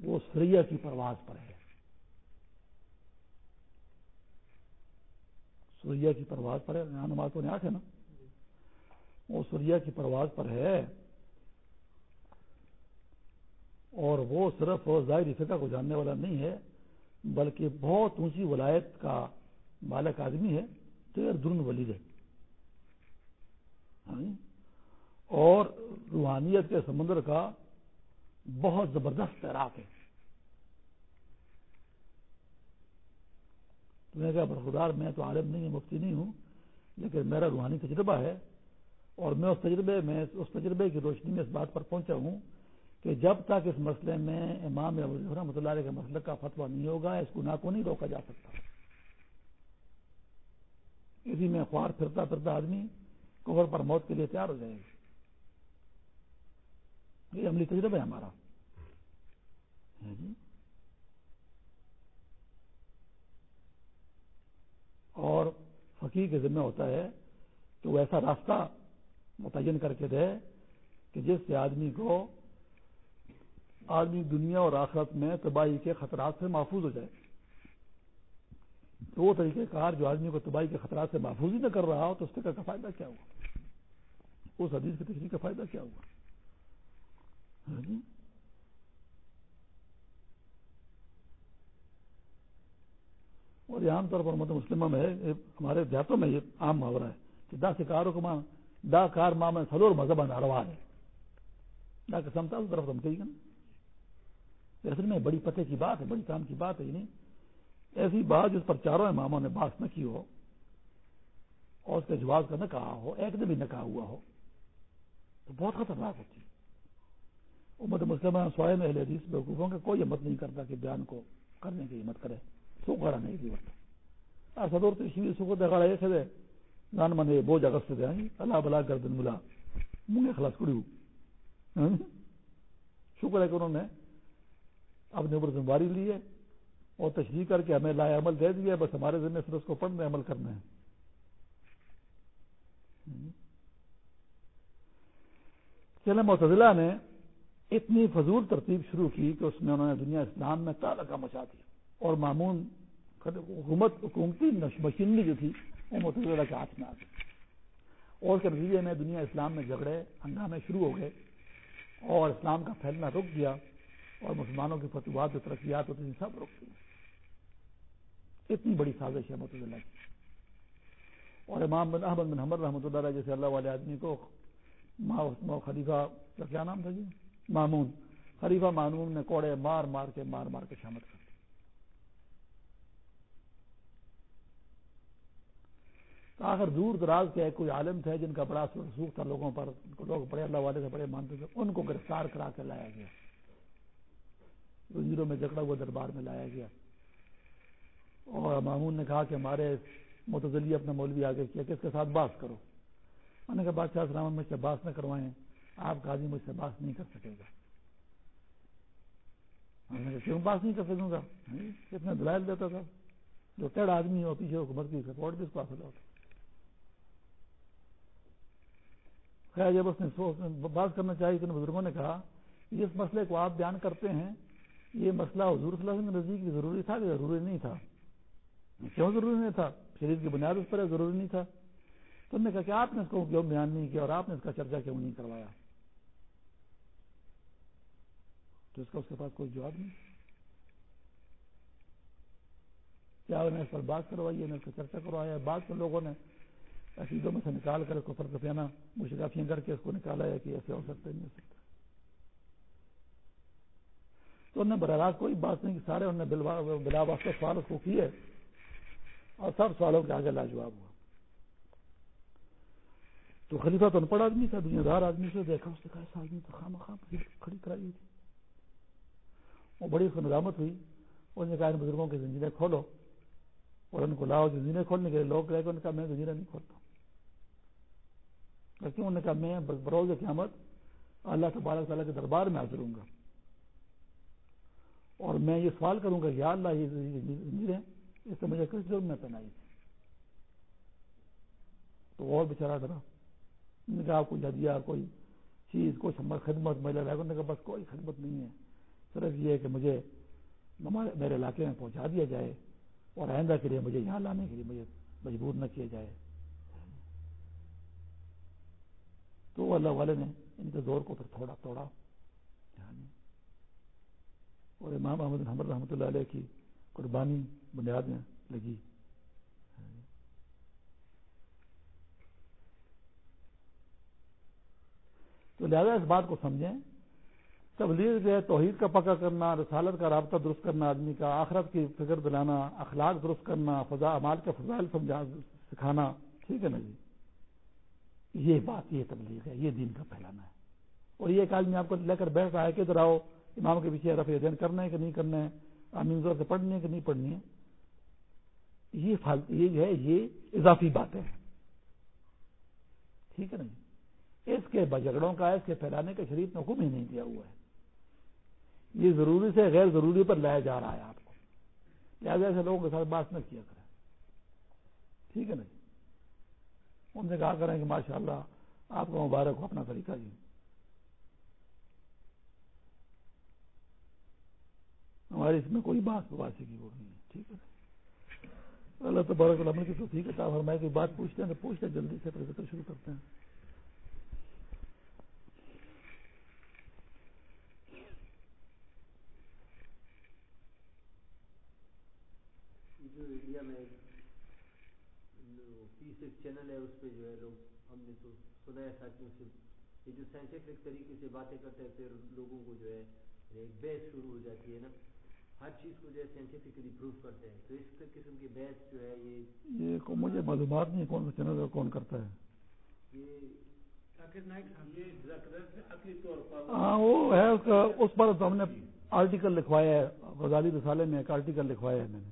وہ سریا کی پرواز پر ہے۔ سوریا کی پرواز پر ہے نماز تو آٹھ ہے نا۔ وہ سوریا کی پرواز پر ہے اور وہ صرف ظاہر فقہ کو جاننے والا نہیں ہے بلکہ بہت اونچی ولایت کا مالک آدمی ہے تو درن ولید ہے۔ ہاں جی؟ اور روحانیت کے سمندر کا بہت زبردست تیراک ہے۔ نے کہا برخدار میں تو عالم نہیں، مفتی نہیں ہوں، لیکن میرا روحانی تجربہ ہے اور میں اس تجربے، میں اس تجربے کی روشنی میں اس بات پر پہنچا ہوں کہ جب تک اس مسئلے میں امام رحمۃ اللہ علیہ کے مسئلے کا فتویٰ نہیں ہوگا، اس گناہ کو نہیں روکا جا سکتا۔ اسی میں خوار پھرتا پھرتا آدمی کفر پر موت کے لیے تیار ہو جائے گی یہ عملی تجربہ ہے ہمارا۔ ہاں جی۔ اور فقیر کے ذمہ ہوتا ہے کہ وہ ایسا راستہ متعین کر کے دے کہ جس سے آدمی کو آدمی دنیا اور آخرت میں تباہی کے خطرات سے محفوظ ہو جائے تو وہ طریقہ کار جو آدمی کو تباہی کے خطرات سے محفوظ ہی نہ کر رہا ہو، تو اس کا فائدہ کیا ہوا؟ اس حدیث کی تشریح کا فائدہ کیا ہوا؟ ہاں جی۔ اور یہ عام طور پر مطلب مسلمہ میں ہمارے دیہاتوں میں یہ عام محاورہ ہے کہ دا سکاروں کو ماں، دا کار ماں میں سلور مذہب ناروا ہے۔ دا قسمتا اس طرف کہی گا اصل میں بڑی پتے کی بات ہے، بڑی کام کی بات ہے نہیں ایسی بات جس پر چاروں اماموں نے بات نہ کی ہو اور اس کے جواز کا نہ کہا ہو، ایک نے بھی نہ کہا ہوا ہو، تو بہت خطرناک ہوتی ہے جی۔ امت مسلم سوائے میں اہل حدیث بیوقوفوں کے کوئی ہمت نہیں کرتا کہ بیان کو کرنے کی ہمت کرے سو کرا نہیں دی جی۔ وقت سدور تو اسی سو کو دکھا ایسے دے نان منے بوجھ اگست سے دیں اللہ بلا گردن ملا منگے خلاص کڑی ہاں؟ شکر ہے کہ انہوں نے اپنے اوپر ذمہ داری لی ہے اور تشریح کر کے ہمیں لائے عمل دے دیا بس ہمارے ذمہ سے اس کو پڑھنے عمل کرنا ہے۔ چلے معتدلہ نے اتنی فضول ترتیب شروع کی کہ اس میں انہوں نے دنیا اسلام میں تالا کا مچا دیا۔ اور معمون حکومت، حکومتی مشینری جو تھی، وہ متضلہ کے ہاتھ میں آ گئی۔ اور اس کے نتیجے میں دنیا اسلام میں جھگڑے، ہنگامے شروع ہو گئے اور اسلام کا پھیلنا رک گیا۔ اور مسلمانوں کی فتوات جو ترقیات ہوتی تھیں سب رک گئی اتنی بڑی سازش ہے متضلہ کی۔ اور امام بن احمد بن حمد رحمۃ اللہ جیسے اللہ والے آدمی کو خلیفہ کا کیا نام تھا جی؟ مامون۔ خلیفہ معلوم نے کوڑے مار مار کے مار مار کے شامت کر آخر دور دراز کے کوئی عالم تھے جن کا بڑا رسوخ تھا لوگوں پر لوگ بڑے اللہ والے سے بڑے مانتے تھے، ان کو گرفتار کرا کے لایا گیا۔ زنجیروں میں جکڑا ہوا دربار میں لایا گیا۔ اور مامون نے کہا کہ ہمارے متضلی اپنا مولوی آگے کیا کہ اس کے ساتھ بات کرو۔ میں نے کہا بادشاہ سلام مجھ سے بات نہ کروائیں، آپ قاضی مجھ سے بات نہیں کر سکے گا کیوں بات نہیں کر سکوں گا؟ کتنے دلائل دیتا تھا۔ جو ٹیڑ آدمی ہو، پیچھے حکومت کی سپورٹ بھی اس کو حاصل ہوتا خیر، جب اس نے بات کرنا چاہی تو بزرگوں نے کہا کہ اس مسئلے کو آپ بیان کرتے ہیں یہ مسئلہ حضور صلی اللہ علیہ وسلم نزدیک بھی ضروری تھا کہ ضروری نہیں تھا؟ کیوں ضروری نہیں تھا؟ شریر کی بنیاد اس پر ضروری نہیں تھا؟ تو نے کہا کہ آپ نے اس کو کیوں بیان نہیں کیا اور آپ نے اس کا چرچا کیوں نہیں کروایا؟ تو اس کا اس کے پاس کوئی جواب نہیں۔ کیا انہیں اس پر بات کروائی؟ ہے اس کا چرچا کروایا۔ بعد کے لوگوں نے عقیدوں میں سے نکال کر اس کو فرقیانہ مشکافیاں کر کے اس کو نکالا ہے کہ ایسے ہو سکتا نہیں ہو سکتا۔ تو انہوں نے براہ راست کوئی بات نہیں سارے انہوں نے بلا واسطہ سوال اس کو کیے اور سب سوالوں کے آگے لاجواب ہوا۔ تو خلیفہ تو انپڑھ آدمی تھا، دنیا دار آدمی سے دیکھا اس نے کہا، ایسا آدمی تو خام خام کھڑی کرائی ہوئی تھی۔ وہ بڑی اس کو ندامت ہوئی۔ اس نے کہا، ان بزرگوں کی زنجیریں کھولو اور ان کو لاؤ، زنجیریں کھولنے کے لیے لوگ رہے گا ان کا میں زنجیریں نہیں کھولتا۔ کیوں؟ انہوں نے کہا، میں بروز قیامت اللہ تبارک تعالیٰ کے دربار میں حاضر ہوں گا۔ اور میں یہ سوال کروں گا، یا اللہ، یہ زنجیریں اس سے مجھے کس جرم میں پہنائی تھی؟ تو اور بےچارا ذرا نے کہا، کوئی ہدیہ کوئی چیز، کوئی خدمت میرے علاقے نے کہا، بس کوئی خدمت نہیں ہے۔ صرف یہ ہے کہ مجھے میرے علاقے میں پہنچا دیا جائے اور آئندہ کے لیے مجھے یہاں لانے کے لیے مجھے مجبور نہ کیا جائے۔ تو اللہ والے نے ان کے زور کو پھر تھوڑا، توڑا۔ اور امام احمد حمد رحمۃ اللہ علیہ کی قربانی بنیاد میں لگی۔ تو لہذا اس بات کو سمجھیں۔ تبلیغ جو ہے، توحید کا پکا کرنا، رسالت کا رابطہ درست کرنا، آدمی کا آخرت کی فکر دلانا، اخلاق درست کرنا، فضا امال کا فضائل سمجھا، سکھانا، ٹھیک ہے نا جی؟ یہ بات، یہ تبلیغ ہے، یہ دین کا پھیلانا ہے۔ اور یہ ایک آدمی آپ کو لے کر بیٹھ رہا ہے کہ ادھر آؤ امام کے پیچھے رفع دین کرنا ہے کہ نہیں کرنا ہے امین زور سے پڑھنی ہے کہ نہیں پڑھنی ہے؟ یہ فالتو یہ جو ہے، یہ اضافی باتیں ہیں۔ ٹھیک ہے نا جی؟ اس کے بجگڑوں کا، اس کے پھیلانے کا شریف نے حکم ہی نہیں دیا ہوا ہے۔ یہ ضروری سے غیر ضروری پر لایا جا رہا ہے آپ کو۔ لہٰذا ایسے لوگوں کے ساتھ بات نہ کیا کریں۔ ٹھیک ہے نا جی؟ ان سے کہا کریں کہ ماشاء اللہ آپ کو مبارک ہو، اپنا طریقہ جی۔ ہماری اس میں کوئی بات واسی کی وہ نہیں ہے، ٹھیک ہے اللہ تبارک العمل کی تو ٹھیک ہے صاحب فرمائے، کوئی بات پوچھتے ہیں تو پوچھتے ہیں، جلدی سے پھر ذکر شروع کرتے ہیں۔ انڈیا میں پیس ایک چینل ہے، اس پہ جو ہے لوگ، ہم نے تو سنا ہے ساتھیوں سے، یہ جو سائنٹیفک طریقے سے باتیں کرتے ہیں، پھر لوگوں کو جو ہے ایک بیس شروع ہو جاتی ہے نا۔ ہر چیز کو جو ہے سائنٹیفکلی پروف کرتے ہیں۔ تو اس قسم کی بحث جو ہے یہ یہ مجھے معلومات نہیں کون سا چینل کون کرتا ہے۔ ہاں وہ ہے اس کا اس پر تو ہم نے آرٹیکل لکھوایا ہے۔ غزالی رسالے میں ایک آرٹیکل لکھوایا ہے میں نے۔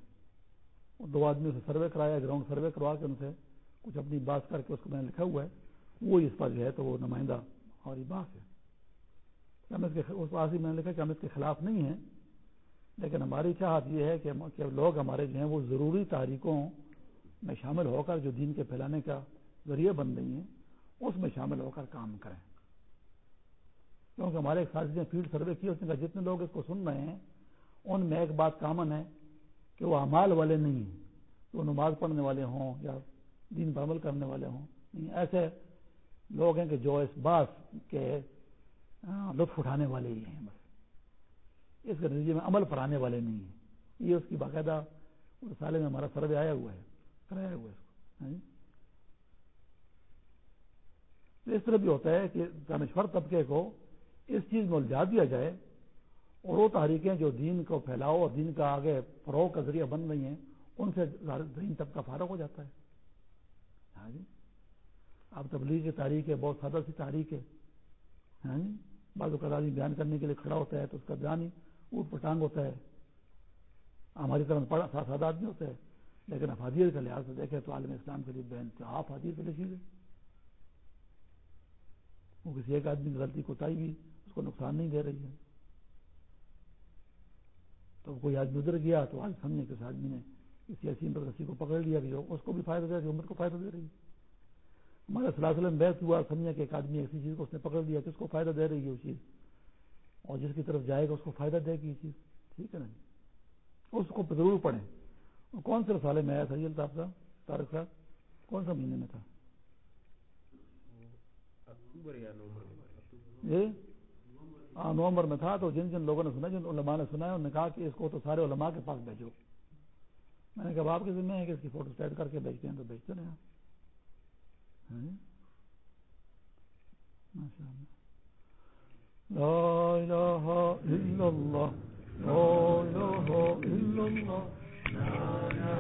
دو آدمیوں سے سروے کرایا گراؤنڈ سروے کروا کے ان سے کچھ اپنی بات کر کے اس کو میں نے لکھا ہوا ہے۔ وہ اس پر جو ہے تو وہ نمائندہ ہماری بات ہے۔ ہم اس کے اس پاس ہی میں نے لکھا کہ ہم اس کے خلاف نہیں ہیں۔ لیکن ہماری چاہت یہ ہے کہ لوگ ہمارے جو ہیں وہ ضروری تاریخوں میں شامل ہو کر جو دین کے پھیلانے کا ذریعہ بن رہی ہیں، اس میں شامل ہو کر کام کریں۔ کیونکہ ہمارے ایک نے فیلڈ سروے کیا، اس نے کہا جتنے لوگ اس کو سن رہے ہیں، ان میں ایک بات کامن ہے کہ وہ امال والے نہیں ہیں۔ وہ نماز پڑھنے والے ہوں یا دین پر عمل کرنے والے ہوں۔ ایسے لوگ ہیں کہ جو اس بات کے لطف اٹھانے والے ہی ہیں بس۔ اس کے نتیجے میں عمل پر آنے والے نہیں ہیں۔ یہ اس کی باقاعدہ سالے میں ہمارا سروے آیا ہوا ہے، کرایا ہوا ہے اس کو ہاں جی؟ اس طرح بھی ہوتا ہے کہ دانشور طبقے کو اس چیز میں الجھا دیا جائے اور وہ تحریکیں جو دین کو پھیلاؤ اور دین کا آگے فروغ کا ذریعہ بن رہی ہیں، ان سے دین تب کا فارغ ہو جاتا ہے۔ ہاں جی؟ اب تبلیغ کی تاریخ ہے، بہت سادہ سی تاریخ ہے۔ ہاں جی؟ بعض اوقات آدمی بیان کرنے کے لیے کھڑا ہوتا ہے تو اس کا بیان ہی اوٹ پٹانگ ہوتا ہے۔ ہماری طرح پڑا سادہ آدمی ہوتا ہے۔ لیکن افادیت کا لحاظ سے دیکھیں تو عالم اسلام کے لیے بہن تو آپ حادیت سے لکھی گئے وہ کسی ایک آدمی کی غلطی کوتاہی بھی اس کو نقصان نہیں دے رہی ہے۔ تو کوئی آدمی ادھر گیا تو آج سمجھے کہ اس آدمی نے کسی ایسی رسی کو پکڑ لیا کہ اس کو بھی فائدہ دے رہی امت کو فائدہ دے رہی ہے۔ ہمارے سلاسل میں بحث ہوا، سمجھا کہ ایک آدمی ایسی چیز کو اس نے پکڑ لیا کہ اس کو فائدہ دے رہی ہے وہ چیز؟ اور جس کی طرف جائے گا اس کو فائدہ دے گی یہ چیز۔ ٹھیک ہے نا اس کو ضرور پڑھیں۔ کون سے رسالے میں آیا تھا یہ صاحب صاحب طارق صاحب؟ کون سا مہینے میں تھا؟ ہاں نومبر میں تھا۔ تو جن جن لوگوں نے سنا جن علماء نے سنا ہے انہوں نے کہا کہ اس کو تو سارے علماء کے پاس بھیجو۔ میں نے کہا آپ کے ذمہ ہے کہ اس کی فوٹو اسٹیٹ کر کے بھیجتے ہیں تو بھیجتے ہیں ماشاء اللہ لا الہ الا اللہ لا الہ الا اللہ لا الہ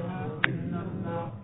الا اللہ